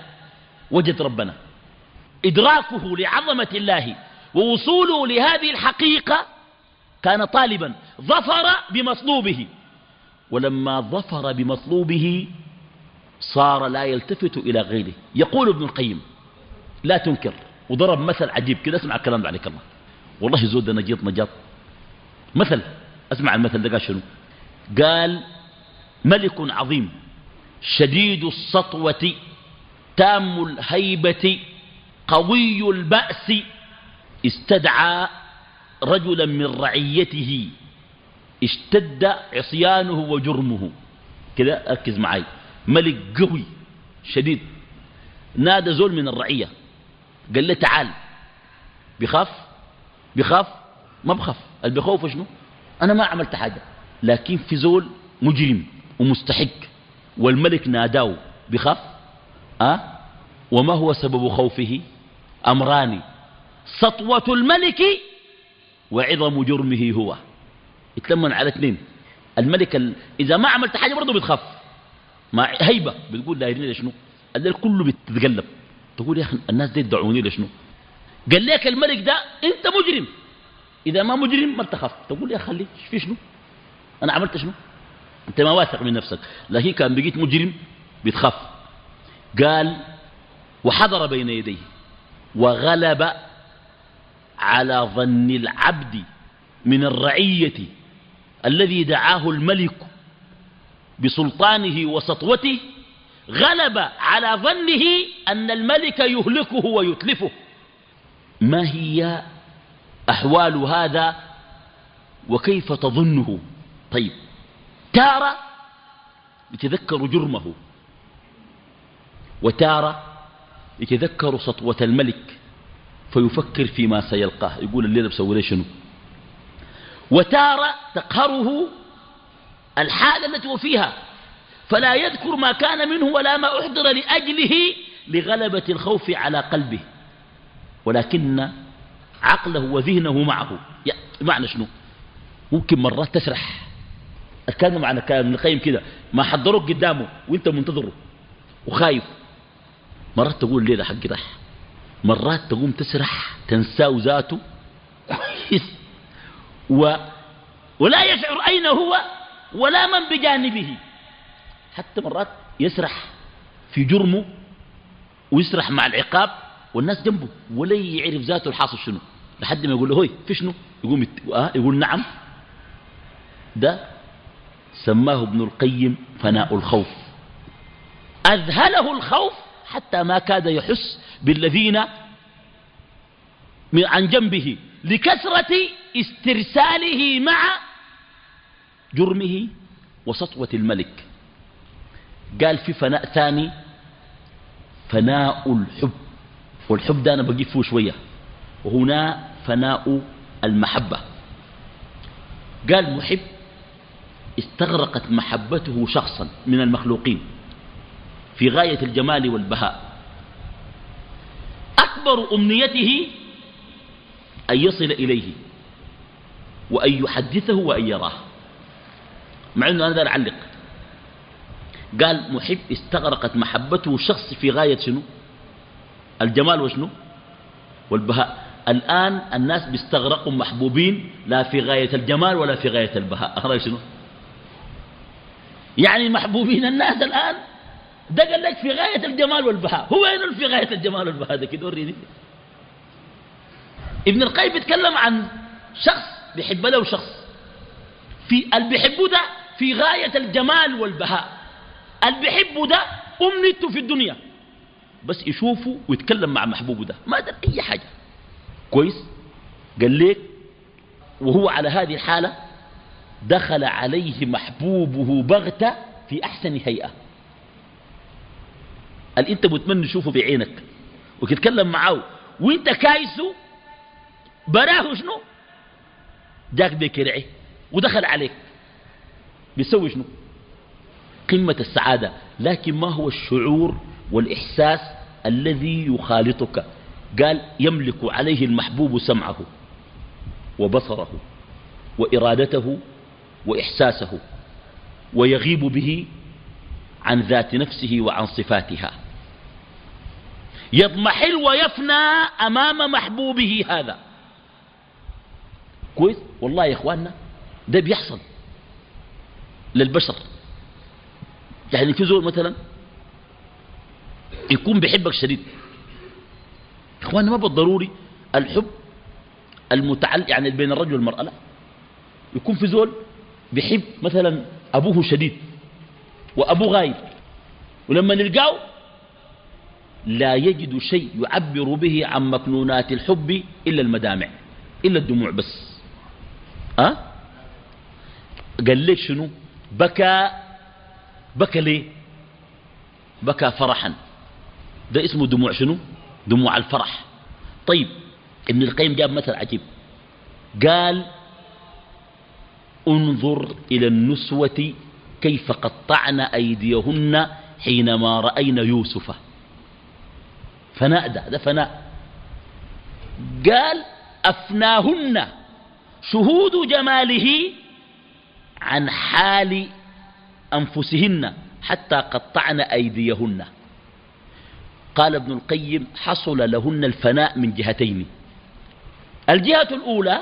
وجد ربنا. إدراكه لعظمة الله ووصوله لهذه الحقيقة كان طالبا ظفر بمطلوبه. ولما ظفر بمطلوبه صار لا يلتفت إلى غيره. يقول ابن القيم لا تنكر. وضرب مثل عجيب كده اسمع الكلام ده عليك الله. والله زود نجيط نجاط. مثل أسمع المثل ده قال شنو؟ قال ملك عظيم. شديد السطوة تام الهيبة قوي البأس استدعى رجلا من رعيته اشتد عصيانه وجرمه. كده ركز معي ملك قوي شديد. نادى زول من الرعية. قال له تعال. بخاف؟ بخاف؟ ما بخاف. اللي بخوف شنو؟ أنا ما عملت حاجة. لكن في زول مجرم ومستحق. والملك ناداه بخاف؟ أه؟ وما هو سبب خوفه؟ أمران. سطوة الملك وعظم جرمه هو. يتلمن على اثنين. الملك ال... إذا ما عملت حاجة برضه بتخاف. مع هيبة. بتقول لا يدري شنو الليل كله بتتقلب. تقول يا أخي الناس دي يدعوني لشنو قال لك الملك ده أنت مجرم. إذا ما مجرم ما تخاف تقول يا خلي. في شنو أنا عملت شنو؟ أنت ما واثق من نفسك. لكن كان بقيت مجرم بتخاف قال وحضر بين يديه وغلب على ظن العبد من الرعية الذي دعاه الملك بسلطانه وسطوته غلب على ظنه أن الملك يهلكه ويتلفه. ما هي أحوال هذا؟ وكيف تظنه؟ طيب تارة يتذكر جرمه وتارة يتذكر سطوة الملك فيفكر فيما سيلقاه. يقول الليلة بسوي شنو؟ وتارة تقهره الحالة التي هو فيها فلا يذكر ما كان منه ولا ما أحضر لأجله لغلبة الخوف على قلبه ولكن عقله وذهنه معه. معنى شنو؟ ممكن مرات تسرح معنى كان ابن القيم كده. ما حضروك قدامه وانت منتظره وخايف. مرات تقول ليه ده حق رح مرات تقوم تسرح تنساه ذاته. و ولا يشعر أين هو ولا من بجانبه. حتى مرات يسرح في جرمه ويسرح مع العقاب والناس جنبه ولا يعرف ذاته الحاصل شنو. لحد ما يقول له هوي في شنو؟ يقوم. آه يقول نعم. ده سماه ابن القيم فناء الخوف. أذهله الخوف حتى ما كاد يحس بالذين من عن جنبه لكثرة استرساله مع جرمه وسطوة الملك. قال في فناء ثاني فناء الحب. والحب ده أنا بجيب فيه شوية. وهنا فناء المحبة. قال محب استغرقت محبته شخصا من المخلوقين في غاية الجمال والبهاء. أكبر أمنيته أن يصل إليه وأن يحدثه وأن يراه. مع أنه أنا أعلق. قال محب استغرقت محبته شخص في غاية شنو؟ الجمال وشنو؟ والبهاء. الآن الناس بيستغرقوا محبوبين لا في غاية الجمال ولا في غاية البهاء. أخرج شنو؟ يعني محبوبين الناس الآن. ده قال لك في غاية الجمال والبهاء. هو وين في غاية الجمال والبهاء؟ ده كده وريني. ابن القيم بيتكلم عن شخص بيحب له شخص. في اللي بيحبه ده في غاية الجمال والبهاء. اللي بيحبه ده أمنيته في الدنيا. بس يشوفه ويتكلم مع محبوبه ده. ما دار أي حاجة. كويس؟ قال لك وهو على هذه الحالة دخل عليه محبوبه بغتة في أحسن هيئة. قال أنت متمنى تشوفه بعينك. وتتكلم معاه وأنت كايسه؟ براه شنو؟ جاك بكرعه ودخل عليك. بيسوي شنو؟ قمة السعادة. لكن ما هو الشعور والإحساس الذي يخالطك؟ قال يملك عليه المحبوب سمعه وبصره وإرادته وإحساسه ويغيب به عن ذات نفسه وعن صفاتها. يضمحل ويفنى أمام محبوبه هذا. كويس؟ والله يا إخواننا ده بيحصل للبشر. يعني في زول مثلا يكون بيحبك شديد. إخواننا ما بالضروري الحب المتعلق يعني بين الرجل والمرأة لا. يكون في زول بيحب مثلا أبوه شديد وأبوه غايب. ولما نلقاه لا يجد شيء يعبر به عن مكنونات الحب إلا المدامع إلا الدموع بس. أه؟ قال لك شنو؟ بكى بكى ليه؟ بكى فرحا. ده اسمه دموع شنو؟ دموع الفرح. طيب ابن القيم جاب مثل عجيب. قال انظر إلى النسوة كيف قطعن أيديهن حينما رأين يوسف. فناء ده, ده فناء. قال أفناهن شهود جماله عن حال أنفسهن حتى قطعن أيديهن. قال ابن القيم حصل لهن الفناء من جهتين. الجهة الأولى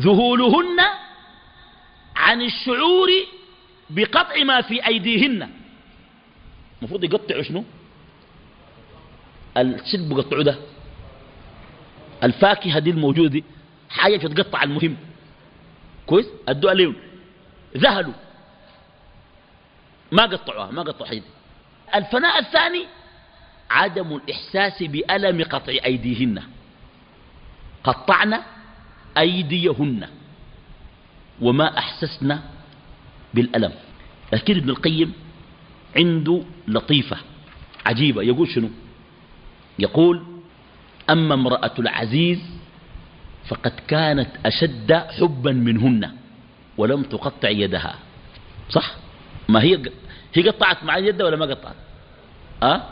ذهولهن عن الشعور بقطع ما في أيديهن. المفروض يقطعوا شنو؟ الشد بقطعوا ده. الفاكهة دي الموجودة دي حاجة تتقطع المهم. كويس؟ ادوا عليهم. ذهلوا. ما قطعوها ما قطعوا حاجة الفناء الثاني عدم الإحساس بألم قطع أيديهن. قطعنا أيديهن وما أحسسنا بالألم. لكن ابن القيم عنده لطيفة عجيبة. يقول شنو؟ يقول أما امرأة العزيز فقد كانت أشد حبا منهن ولم تقطع يدها. صح؟ ما هي هي قطعت مع يدها ولا ما قطعت؟ أه؟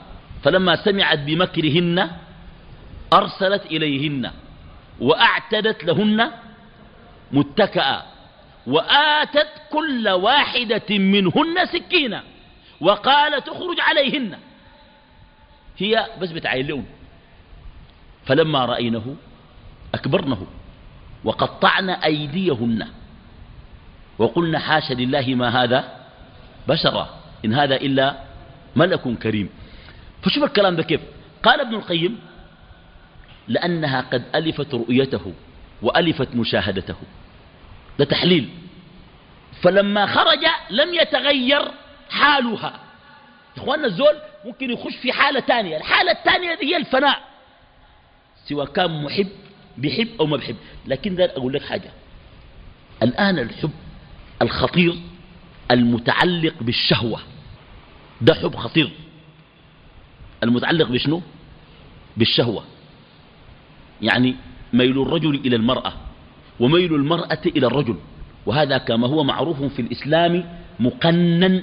فلما سمعت بمكرهن أرسلت إليهن. وأعتدت لهن متكئا وآتت كل واحدة منهن سكينة وقال تخرج عليهن. هي بس بتعين فلما رأينه أكبرنه وقطعنا أيديهن وقلنا حاش لله ما هذا بشرا إن هذا إلا ملك كريم. فشوف الكلام ده كيف؟ قال ابن القيم لأنها قد ألفت رؤيته وألفت مشاهدته. ده تحليل. فلما خرج لم يتغير حالها. إخواننا الزول ممكن يخش في حالة تانية. الحالة الثانية هي الفناء. سواء كان محب بيحب أو ما بيحب لكن ده أقول لك حاجة. الآن الحب الخطير المتعلق بالشهوة. ده حب خطير. المتعلق بشنو؟ بالشهوة. يعني ميل الرجل إلى المرأة وميل المرأة إلى الرجل وهذا كما هو معروف في الإسلام مقنن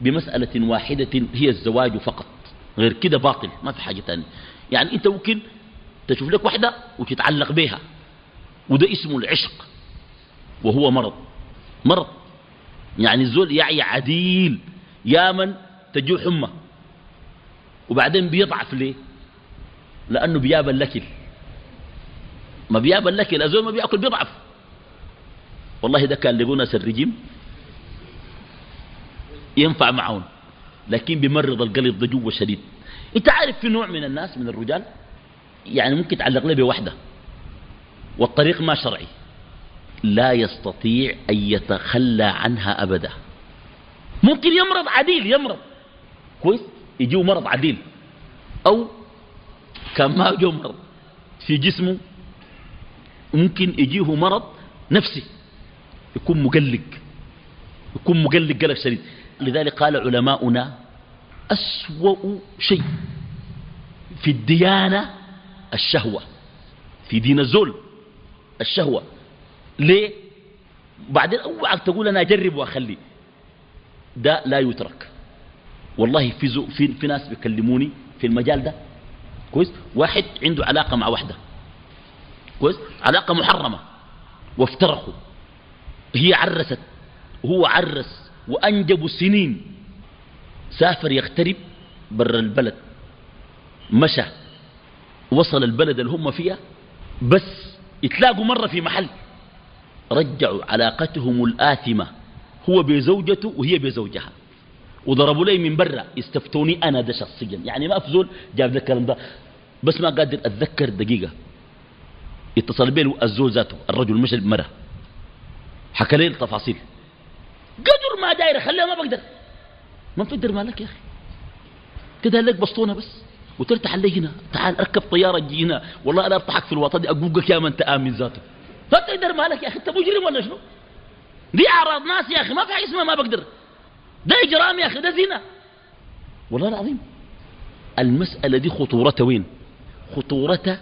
بمسألة واحدة هي الزواج فقط غير كده باطل ما في حاجة تانية. يعني أنت ممكن تشوف لك واحدة وتتعلق بها وده اسمه العشق وهو مرض. مرض. يعني الزول يعي عديل يا من تجو حمى وبعدين بيضعف ليه؟ لأنه بياب الأكل. ما بياب الأكل الزول ما بيأكل بيضعف. والله ده كان لقوا ناس الرجيم ينفع معهم لكن بيمرض القلب ده جوا شديد. إنت عارف في نوع من الناس من الرجال؟ يعني ممكن تعلق له بوحدة. والطريق ما شرعي. لا يستطيع أن يتخلى عنها أبدا. ممكن يمرض عديل يمرض. كويس؟ يجيه مرض عديل. أو كان ما جو مرض. في جسمه ممكن يجيه مرض نفسي يكون مقلق يكون مقلق قلق شديد. لذلك قال علماؤنا أسوأ شيء في الديانة الشهوة في دين الزول الشهوة. ليه؟ بعدين أوعك تقول أنا أجرب وأخلي. ده لا يترك. والله في, في, في ناس بيكلموني في المجال ده. كويس؟ واحد عنده علاقة مع واحدة كويس؟ علاقة محرمة. وافترقوا. هي عرست. وهو عرس. وأنجبوا سنين. سافر يغترب برا البلد. مشى. وصل البلد اللي هم فيها. بس يتلاقوا مرة في محل. رجعوا علاقتهم الآثمة. هو بزوجته وهي بزوجها. وضربوا لي من برا. يستفتوني أنا ده شخصيا. يعني ما أفزول. جاب ذا الكلام ده. بس ما قادر أتذكر دقيقة. اتصل بي الزول ذاته الرجل مش المرة حكى لي التفاصيل. قدر ما داير خليها ما بقدر. ما بتقدر مالك يا أخي؟ كده لك بسطونة بس وترتاح لي هنا. تعال اركب طيارة جي هنا. والله أنا أرتحك في الوطن دي أقوقك يا من تآمن ذاته. ما تقدر مالك يا أخي؟ أنت مجرم ولا شنو؟ دي أعراض ناس يا أخي ما في اسمها ما بقدر. ده إجرام يا أخي ده زنا. والله العظيم المسألة دي خطورتها وين؟ خطورتها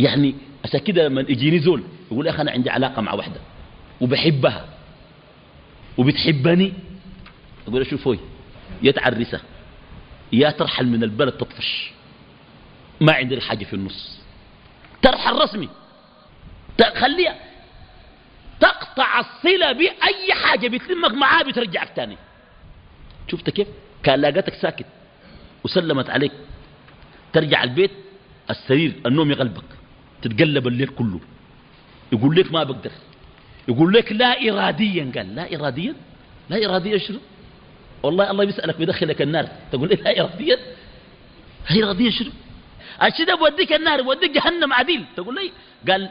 يعني عشان كده لما يجيني زول يقول يا أخي أنا عندي علاقة مع واحدة وبحبها وبتحبني أقول له شوفوي يا تعرسها يا ترحل من البلد تطفش. ما عندي حاجة في النص. ترحل رسمي. خليها تقطع الصلة بأي حاجة بتلمك معاه بترجعك تاني. شفت كيف؟ كان لاقتك ساكت وسلمت عليك. ترجع البيت السرير النوم يغلبك. تتقلب الليل كله. يقول لك ما بقدر. يقول لك لا إراديا. قال لا إراديا؟ لا إراديا شنو؟ والله الله بيسألك بيدخلك النار. تقول لي لا إراديا. لا إراديا شنو؟ الشيء بوديك النار بوديك جهنم عديل. تقول لي؟ قال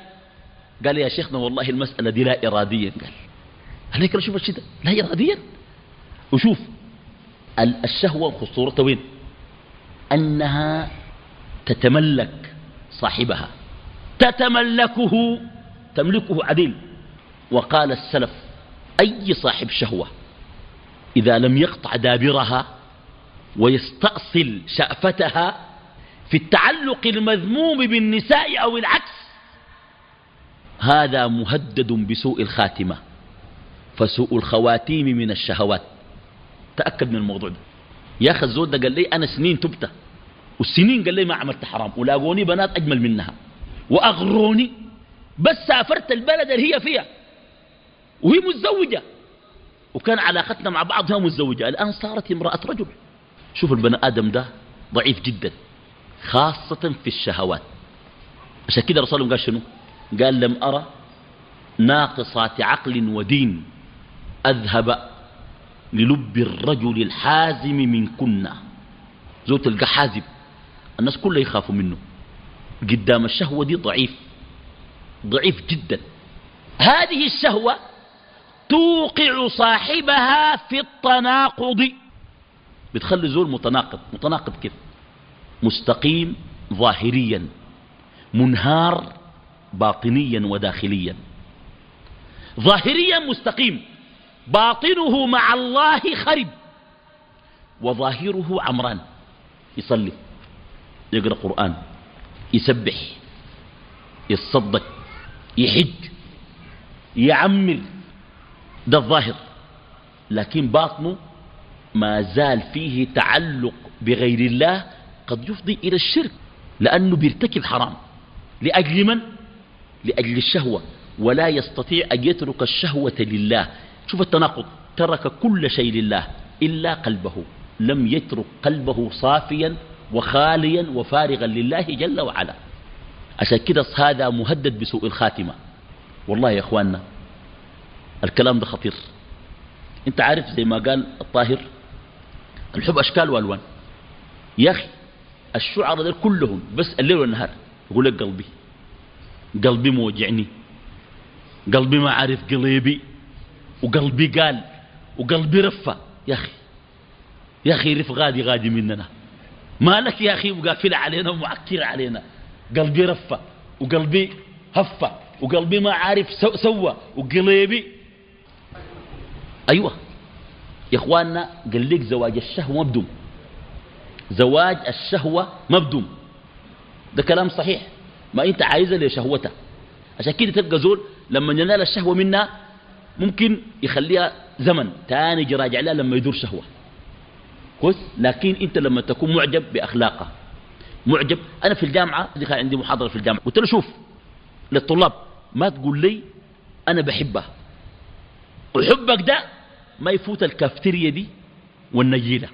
قال يا شيخنا والله المسألة دي لا إراديا. قال عليك شوف الشيء لا إراديا. وشوف الشهوة خطورتها وين؟ أنها تتملك صاحبها. تتملكه تملكه عديل. وقال السلف أي صاحب شهوة إذا لم يقطع دابرها ويستأصل شأفتها في التعلق المذموم بالنساء أو العكس هذا مهدد بسوء الخاتمة فسوء الخواتيم من الشهوات. تأكد من الموضوع ده. يا أخي الزود ده قال لي أنا سنين تبت والسنين قال لي ما عملت حرام ولاقوني بنات أجمل منها. وأغروني بس سافرت البلد اللي هي فيها وهي متزوجة. وكان علاقتنا مع بعضها متزوجة. الآن صارت امرأة رجل. شوف البني آدم ده ضعيف جدا خاصة في الشهوات. عشان كده رسول قال شنو؟ قال لم أرى ناقصات عقل ودين أذهب للب الرجل الحازم من كنا زوت تلقى حازم الناس كلها يخافوا منه. قدام الشهوة دي ضعيف. ضعيف جدا. هذه الشهوة توقع صاحبها في التناقض. بتخلي زول متناقض. متناقض كيف؟ مستقيم ظاهريا. منهار باطنيا وداخليا. ظاهريا مستقيم. باطنه مع الله خرب. وظاهره عمران. يصلي. يقرأ قرآن. يسبح يتصدق يحج يعمر ده الظاهر. لكن باطنه ما زال فيه تعلق بغير الله قد يفضي إلى الشرك لأنه بيرتكب حرام. لأجل من؟ لأجل الشهوة. ولا يستطيع أن يترك الشهوة لله. شوف التناقض. ترك كل شيء لله إلا قلبه. لم يترك قلبه صافيا وخاليا وفارغا لله جل وعلا. عشان كده هذا مهدد بسوء الخاتمة. والله يا إخواننا الكلام ده خطير. أنت عارف زي ما قال الطاهر الحب أشكال وألوان. يا أخي الشعراء كلهم بس الليل والنهار يقول لك قلبي قلبي موجعني قلبي ما عارف قليبي وقلبي قال وقلبي رفة يا أخي يا أخي رف غادي غادي مننا. مالك يا أخي؟ مقافل علينا ومعكر علينا. قلبي رفة وقلبي هفة وقلبي ما عارف سو سوى وقليبي أيوة. يا إخواننا قال لك زواج الشهوة مبدوم. زواج الشهوة مبدوم. ده كلام صحيح. ما أنت عايزة لشهوتها عشان كده تلقى زول لما ينال الشهوة منها ممكن يخليها زمن تاني يجي راجع لها لما يدور شهوة. كويس؟ لكن انت لما تكون معجب بأخلاقها معجب أنا في الجامعة دي عندي محاضرة في الجامعة. قلت له شوف للطلاب ما تقول لي أنا بحبها وحبك ده ما يفوت الكافتيريا دي والنجيلة.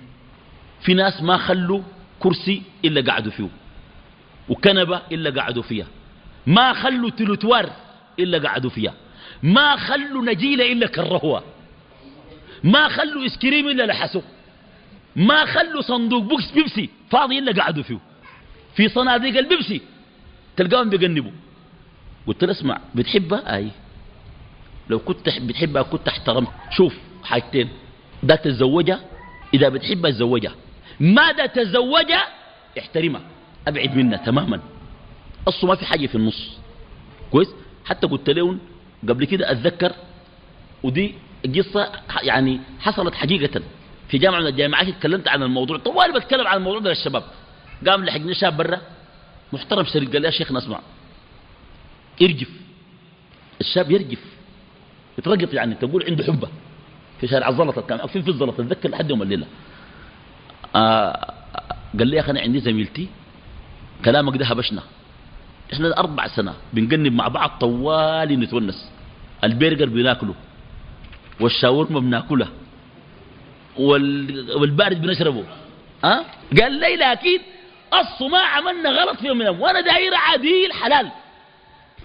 في ناس ما خلوا كرسي إلا قعدوا فيه وكنبة إلا قعدوا فيها. ما خلوا تلوتوار إلا قعدوا فيها. ما خلوا نجيلة إلا كرهوها. ما خلوا إسكريم إلا لحسوا. ما خلوا صندوق box بيبسي فاضي إلا قعدوا فيه. في صناديق البيبسي تلقاهم بيقنبوا قلت له اسمع بتحبها؟ أي. لو كنت بتحبها كنت احترمت شوف حاجتين. ده تتزوجها إذا بتحبها تزوجها. ماذا تزوجها احترمها. أبعد منها تماما. أصله ما في حاجة في النص. كويس؟ حتى قلت لهم قبل كده أتذكر ودي قصة يعني حصلت حقيقة. في جامعة من الجامعات تكلمت عن الموضوع. طوال بتكلم عن الموضوع ده للشباب قام لحقني شاب برا محترم شريك قال يا شيخ نسمع. ارجف الشاب يرجف. يترقط يعني تقول عنده حبة. في شارع الزلطة كان واقفين في الزلطة؟ اتذكر لحد يوم الليلة. آه قال لي يا أخي أنا عندي زميلتي كلامك ده هبشنا. إحنا أربع سنة بنقنب مع بعض طوالي نتونس. البرجر بناكله والشاورما بناكلها. والبارد بنشربه. أه؟ قال لي لكن اصل ما عملنا غلط في يوم من وأنا داير عديل حلال.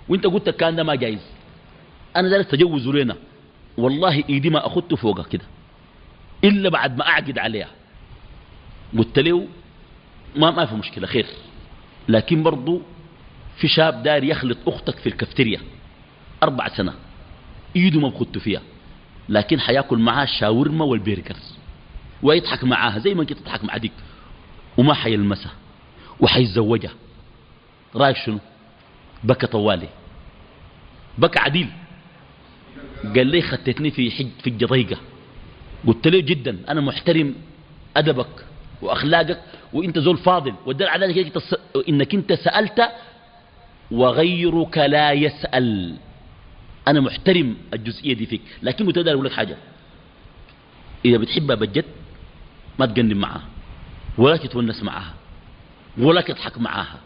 وأنت قلت الكلام ده ما جايز. أنا داير تجوز لنا. والله إيدي ما اخدته فوقها كده. إلا بعد ما أعقد عليها. قلت له ما ما في مشكلة خير. لكن برضو في شاب داير يخلط أختك في الكافتيريا. أربع سنة. إيده ما بخدته فيها. لكن حياكل معاها الشاورما والبرجرز. ويضحك معاها زي ما انت تضحك مع ديك. وما حيلمسها وحيتزوجها. رأيك شنو؟ بكى طوالي. بكى عديل. قال لي خطتني في حج في الجضيقة. قلت له جدا أنا محترم أدبك وأخلاقك وإنت زول فاضل. والدل على ذلك إنك أنت سألت وغيرك لا يسأل. أنا محترم الجزئية دي فيك. لكن له أقول لك حاجة؟ إذا بتحبها بجد ما تقنب معها ولا تتونس معها ولا تضحك معها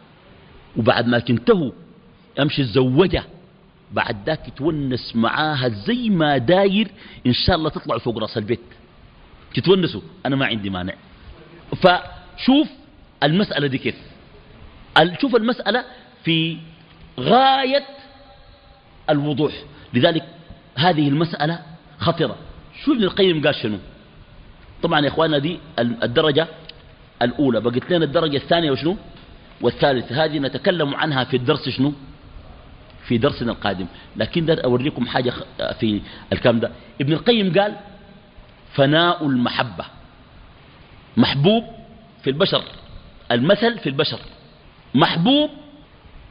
وبعد ما تنتهوا أمشي تزوجها. بعد ذاك تتونس معاها زي ما داير إن شاء الله تطلعوا فوق رأس البيت. تتونسوا أنا ما عندي مانع. فشوف المسألة دي كيف. شوف المسألة في غاية الوضوح. لذلك هذه المسألة خطرة شو ابن القيم قال شنو؟ طبعا يا إخواننا دي الدرجة الأولى بقت لنا الدرجة الثانية وشنو؟ والثالثة. هذه نتكلم عنها في الدرس شنو؟ في درسنا القادم. لكن ده أوريكم حاجة في الكلام ده. ابن القيم قال فناء المحبة. محبوب في البشر المثل في البشر. محبوب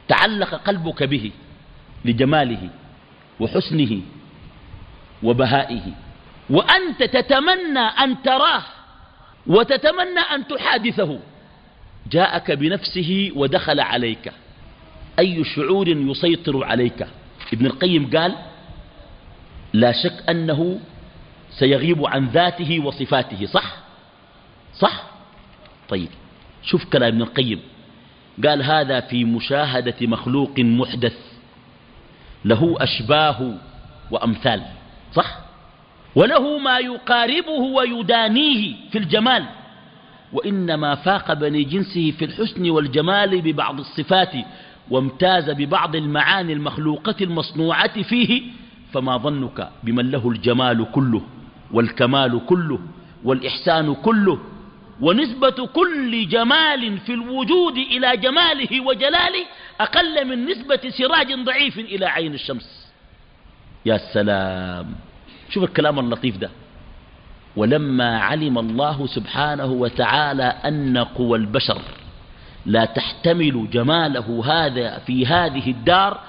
تعلق قلبك به لجماله وحسنه وبهائه. وأنت تتمنى أن تراه وتتمنى أن تحادثه. جاءك بنفسه ودخل عليك. أي شعور يسيطر عليك؟ ابن القيم قال لا شك أنه سيغيب عن ذاته وصفاته. صح؟ صح؟ طيب شوف كلام ابن القيم. قال هذا في مشاهدة مخلوق محدث له أشباه وأمثال. صح؟ وله ما يقاربه ويدانيه في الجمال وإنما فاق بني جنسه في الحسن والجمال ببعض الصفات وامتاز ببعض المعاني المخلوقة المصنوعة فيه فما ظنك بمن له الجمال كله والكمال كله والإحسان كله ونسبة كل جمال في الوجود إلى جماله وجلاله أقل من نسبة سراج ضعيف إلى عين الشمس. يا سلام. شوف الكلام اللطيف ده. ولما علم الله سبحانه وتعالى أن قوى البشر لا تحتمل جماله هذا في هذه الدار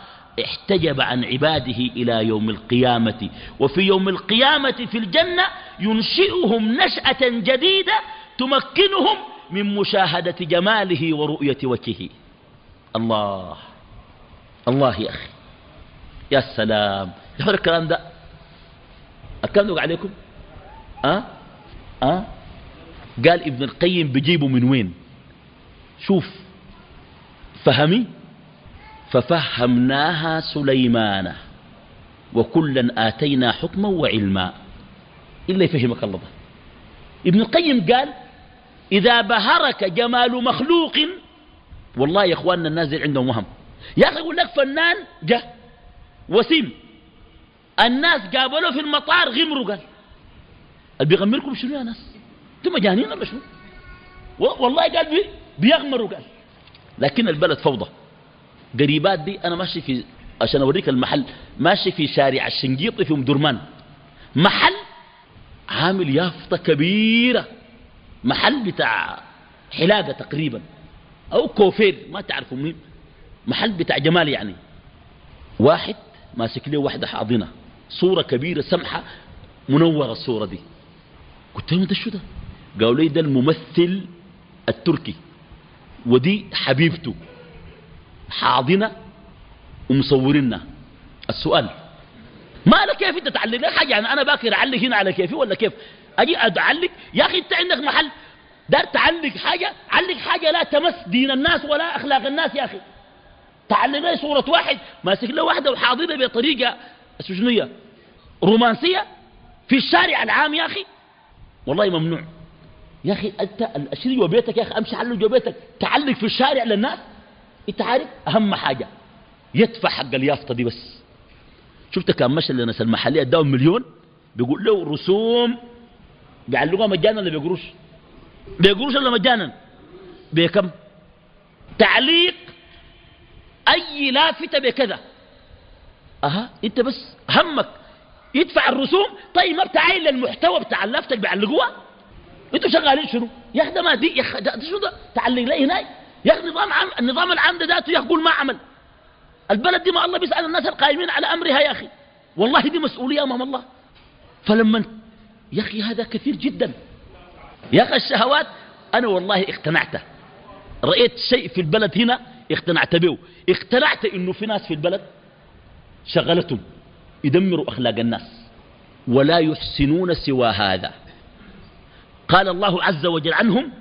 احتجب عن عباده إلى يوم القيامة. وفي يوم القيامة في الجنة ينشئهم نشأة جديدة تمكنهم من مشاهدة جماله ورؤية وجهه. الله الله يا أخي. يا سلام. يا الكلام ده الكلام عليكم؟ أه؟ أه؟ قال ابن القيم بجيبه من وين؟ شوف فهمي؟ ففهمناها سليمان وكلا آتينا حكما وعلما. إلا يفهمك الله ابن القيم قال إذا بهرك جمال مخلوق والله يا إخواننا الناس عندهم وهم. يا أخي يقول لك فنان جاء وسيم. الناس قابلوا في المطار غمروا قال بيغمركم شنو يا ناس؟ أنتم مجانين ولا شنو؟ والله قال بي بيغمروا قال. لكن البلد فوضى. قريبات دي أنا ماشي في عشان أوريك المحل ماشي في شارع الشنقيطي في أم درمان. محل عامل يافطة كبيرة. محل بتاع حلاقة تقريبا. أو coiffeur ما تعرفوا مين محل بتاع جمال يعني. واحد ماسك له واحدة حاضنة. صورة كبيرة سمحة منورة الصورة دي. قلت لهم ده شو ده؟ قالوا لي ده الممثل التركي ودي حبيبته. حاضنة ومصورنا السؤال ما لك كيف انت تعلق؟ لك حاجة؟ يعني أنا باكر أعلق هنا على كيفي ولا كيف؟ أجي أعلق؟ يا أخي أنت عندك محل. دار تعلق حاجة؟ علق حاجة لا تمس دين الناس ولا أخلاق الناس يا أخي. تعلق لي صورة واحد ماسك له واحدة وحاضنة بطريقة شنو رومانسية؟ في الشارع العام يا أخي؟ والله ممنوع. يا أخي أنت الأشري وبيتك يا أخي؟ أمشي علق وبيتك تعلق في الشارع للناس؟ أنت عارف أهم حاجة. يدفع حق اليافطة دي بس. شفت كان مشى لناس المحلية أداهم مليون؟ بيقول له رسوم. بيعلقوها مجانا ولا بيقروش؟ بيقروش ولا مجانا؟ بكم تعليق أي لافتة بكذا. أها أنت بس همك يدفع الرسوم. طيب ما بتعين للمحتوى بتاع اللافتك بيعلقوها أنتوا شغالين شنو؟ يا أخي ده ما دي يا أخي ده ده تعلق لي هناك. يا أخي نظام عام النظام العام ده ذاته يقول ما عمل. البلد دي ما الله بيسأل الناس القائمين على أمرها يا أخي. والله دي مسؤولية أمام الله. فلما يا أخي هذا كثير جدا. يا أخي الشهوات أنا والله اقتنعت رأيت شيء في البلد هنا اقتنعت به. اقتنعت إنه في ناس في البلد شغلتهم يدمروا أخلاق الناس ولا يحسنون سوى هذا. قال الله عز وجل عنهم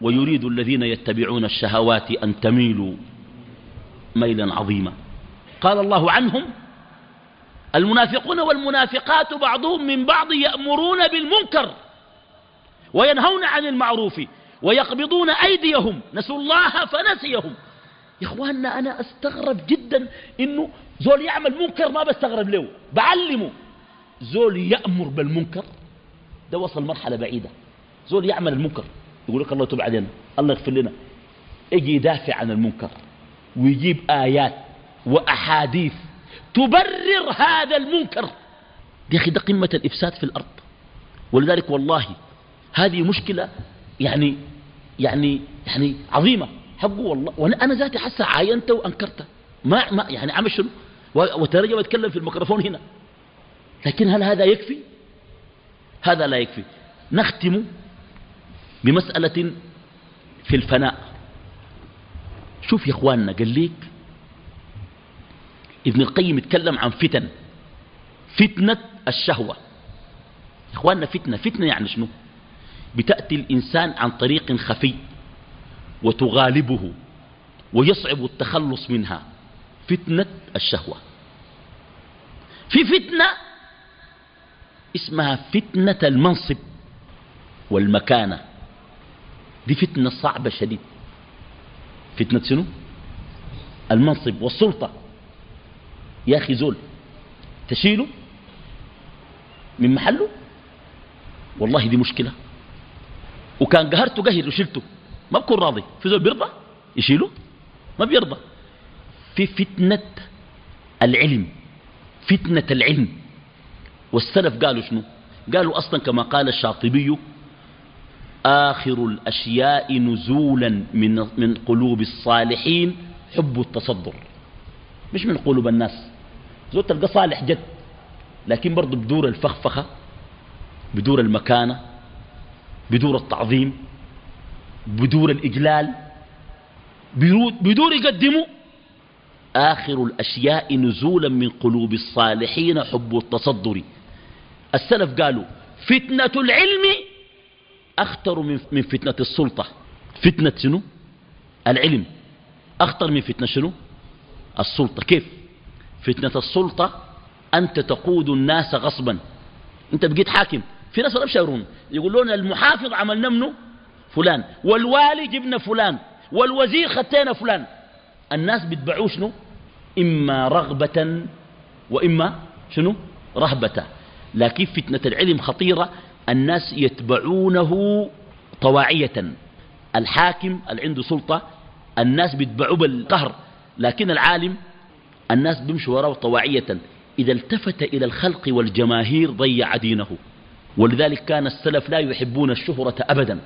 ويريد الذين يتبعون الشهوات أن تميلوا ميلا عظيما. قال الله عنهم المنافقون والمنافقات بعضهم من بعض يأمرون بالمنكر وينهون عن المعروف ويقبضون أيديهم. نسوا الله فنسيهم. يا إخواننا أنا أستغرب جدا إنه زول يعمل منكر ما بستغرب له. بعلمه. زول يأمر بالمنكر. ده وصل مرحلة بعيدة. زول يعمل المنكر. يقول لك الله يتوب علينا. الله يغفر لنا. يجي يدافع عن المنكر. ويجيب آيات وأحاديث تبرر هذا المنكر. يا أخي ده قمة الإفساد في الأرض. ولذلك والله هذه مشكلة يعني يعني يعني عظيمة. حقه والله. وأنا أنا ذاتي حاسة عاينته وأنكرته. ما ما يعني عمل شنو؟ وترجم واتكلم في الميكروفون هنا. لكن هل هذا يكفي؟ هذا لا يكفي. نختم بمسألة في الفناء. شوف يا إخواننا قال ليك ابن القيم يتكلم عن فتن. فتنة الشهوة. إخواننا فتنة. فتنة يعني شنو؟ بتأتي الإنسان عن طريق خفي. وتغالبه ويصعب التخلص منها. فتنة الشهوة. في فتنة اسمها فتنة المنصب والمكانة. دي فتنة صعبة شديد. فتنة شنو؟ المنصب والسلطة. يا أخي زول تشيله من محله؟ والله دي مشكلة. وكان قهرته قهر وشلته. ما بكون راضي. في زول بيرضى؟ يشيله؟ ما بيرضى. في فتنة العلم. فتنة العلم. والسلف قالوا شنو؟ قالوا أصلا كما قال الشاطبي آخر الأشياء نزولا من, من قلوب الصالحين حب التصدر. مش من قلوب الناس. زول تلقى صالح جد لكن برضه بدور الفخفخة بدور المكانة بدور التعظيم. بدور الإجلال. بدور يقدموا. آخر الأشياء نزولا من قلوب الصالحين حب التصدر. السلف قالوا فتنة العلم أخطر من فتنة السلطة. فتنة شنو؟ العلم. أخطر من فتنة شنو؟ السلطة. كيف؟ فتنة السلطة أنت تقود الناس غصبا. أنت بقيت حاكم. في ناس يبشرون يقولون المحافظ عملنا منه فلان والوالي جبنا فلان والوزير خطينا فلان. الناس بيتبعوه شنو؟ إما رغبة وإما شنو؟ رهبة. لكن فتنة العلم خطيرة؟ الناس يتبعونه طواعية. الحاكم اللي عنده سلطة الناس بيتبعوه بالقهر. لكن العالم الناس بيمشوا وراه طواعية. إذا التفت إلى الخلق والجماهير ضيع دينه. ولذلك كان السلف لا يحبون الشهرة أبدا.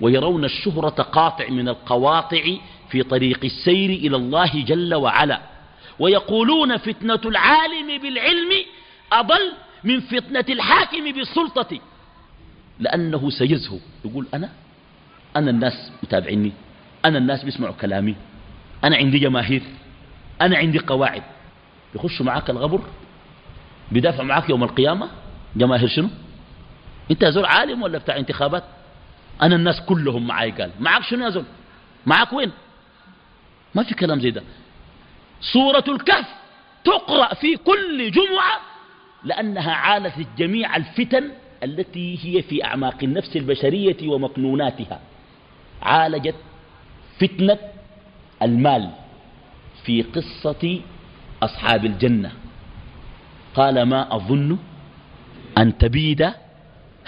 ويرون الشهرة قاطع من القواطع في طريق السير إلى الله جل وعلا. ويقولون فتنة العالم بالعلم أضل من فتنة الحاكم بالسلطة. لأنه سيزهو. يقول أنا؟ أنا الناس متابعيني. أنا الناس بيسمعوا كلامي. أنا عندي جماهير. أنا عندي قواعد. بيخشوا معاك الغبر؟ بيدافع معاك يوم القيامة؟ جماهير شنو؟ يا زول عالم ولا بتاع انتخابات؟ أنا الناس كلهم معاي قال. معاك شنو يا زول؟ معاك وين؟ ما في كلام زي ده. سورة الكهف تقرأ في كل جمعة لأنها عالت جميع الفتن التي هي في أعماق النفس البشرية ومكنوناتها. عالجت فتنة المال في قصة أصحاب الجنة. قال ما أظن أن تبيد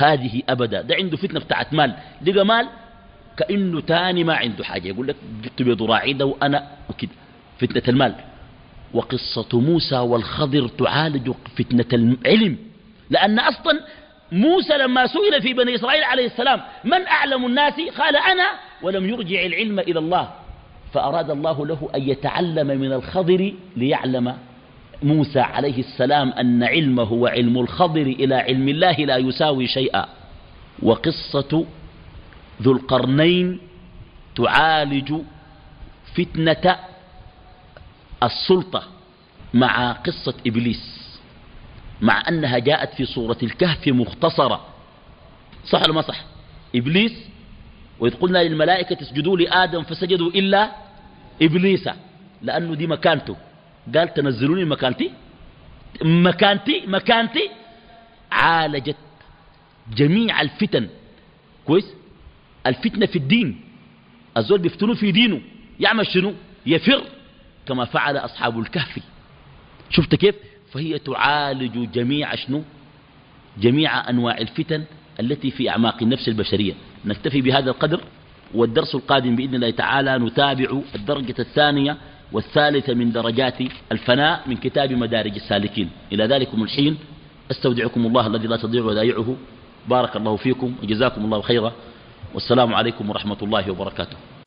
هذه أبدا. ده عنده فتنة بتاعت مال. لقى مال كأنه تاني ما عنده حاجة. يقول لك جبت بضراعي ده وأنا وكده فتنة المال. وقصة موسى والخضر تعالج فتنة العلم. لأن أصلا موسى لما سئل في بني إسرائيل عليه السلام من أعلم الناس؟ قال أنا. ولم يرجع العلم إلى الله. فأراد الله له أن يتعلم من الخضر ليعلم موسى عليه السلام أن علمه وعلم الخضر إلى علم الله لا يساوي شيئا. وقصة ذو القرنين تعالج فتنة السلطة مع قصة إبليس مع أنها جاءت في سورة الكهف مختصرة. صح ولا ما صح؟ إبليس وإذ قلنا للملائكة اسجدوا لآدم فسجدوا إلا إبليس لأنه دي مكانته. قال تنزلوني مكانتي؟ مكانتي؟ مكانتي؟ عالجت جميع الفتن. كويس؟ الفتنة في الدين. الزول بيفتنوا في دينه. يعمل شنو؟ يفر كما فعل أصحاب الكهف. شفت كيف؟ فهي تعالج جميع شنو؟ جميع أنواع الفتن التي في أعماق النفس البشرية. نكتفي بهذا القدر والدرس القادم بإذن الله تعالى نتابع الدرجة الثانية والثالثة من درجات الفناء من كتاب مدارج السالكين. إلى ذلكم الحين. أستودعكم الله الذي لا تضيع ودائعه. بارك الله فيكم وجزاكم الله خيرا. والسلام عليكم ورحمة الله وبركاته.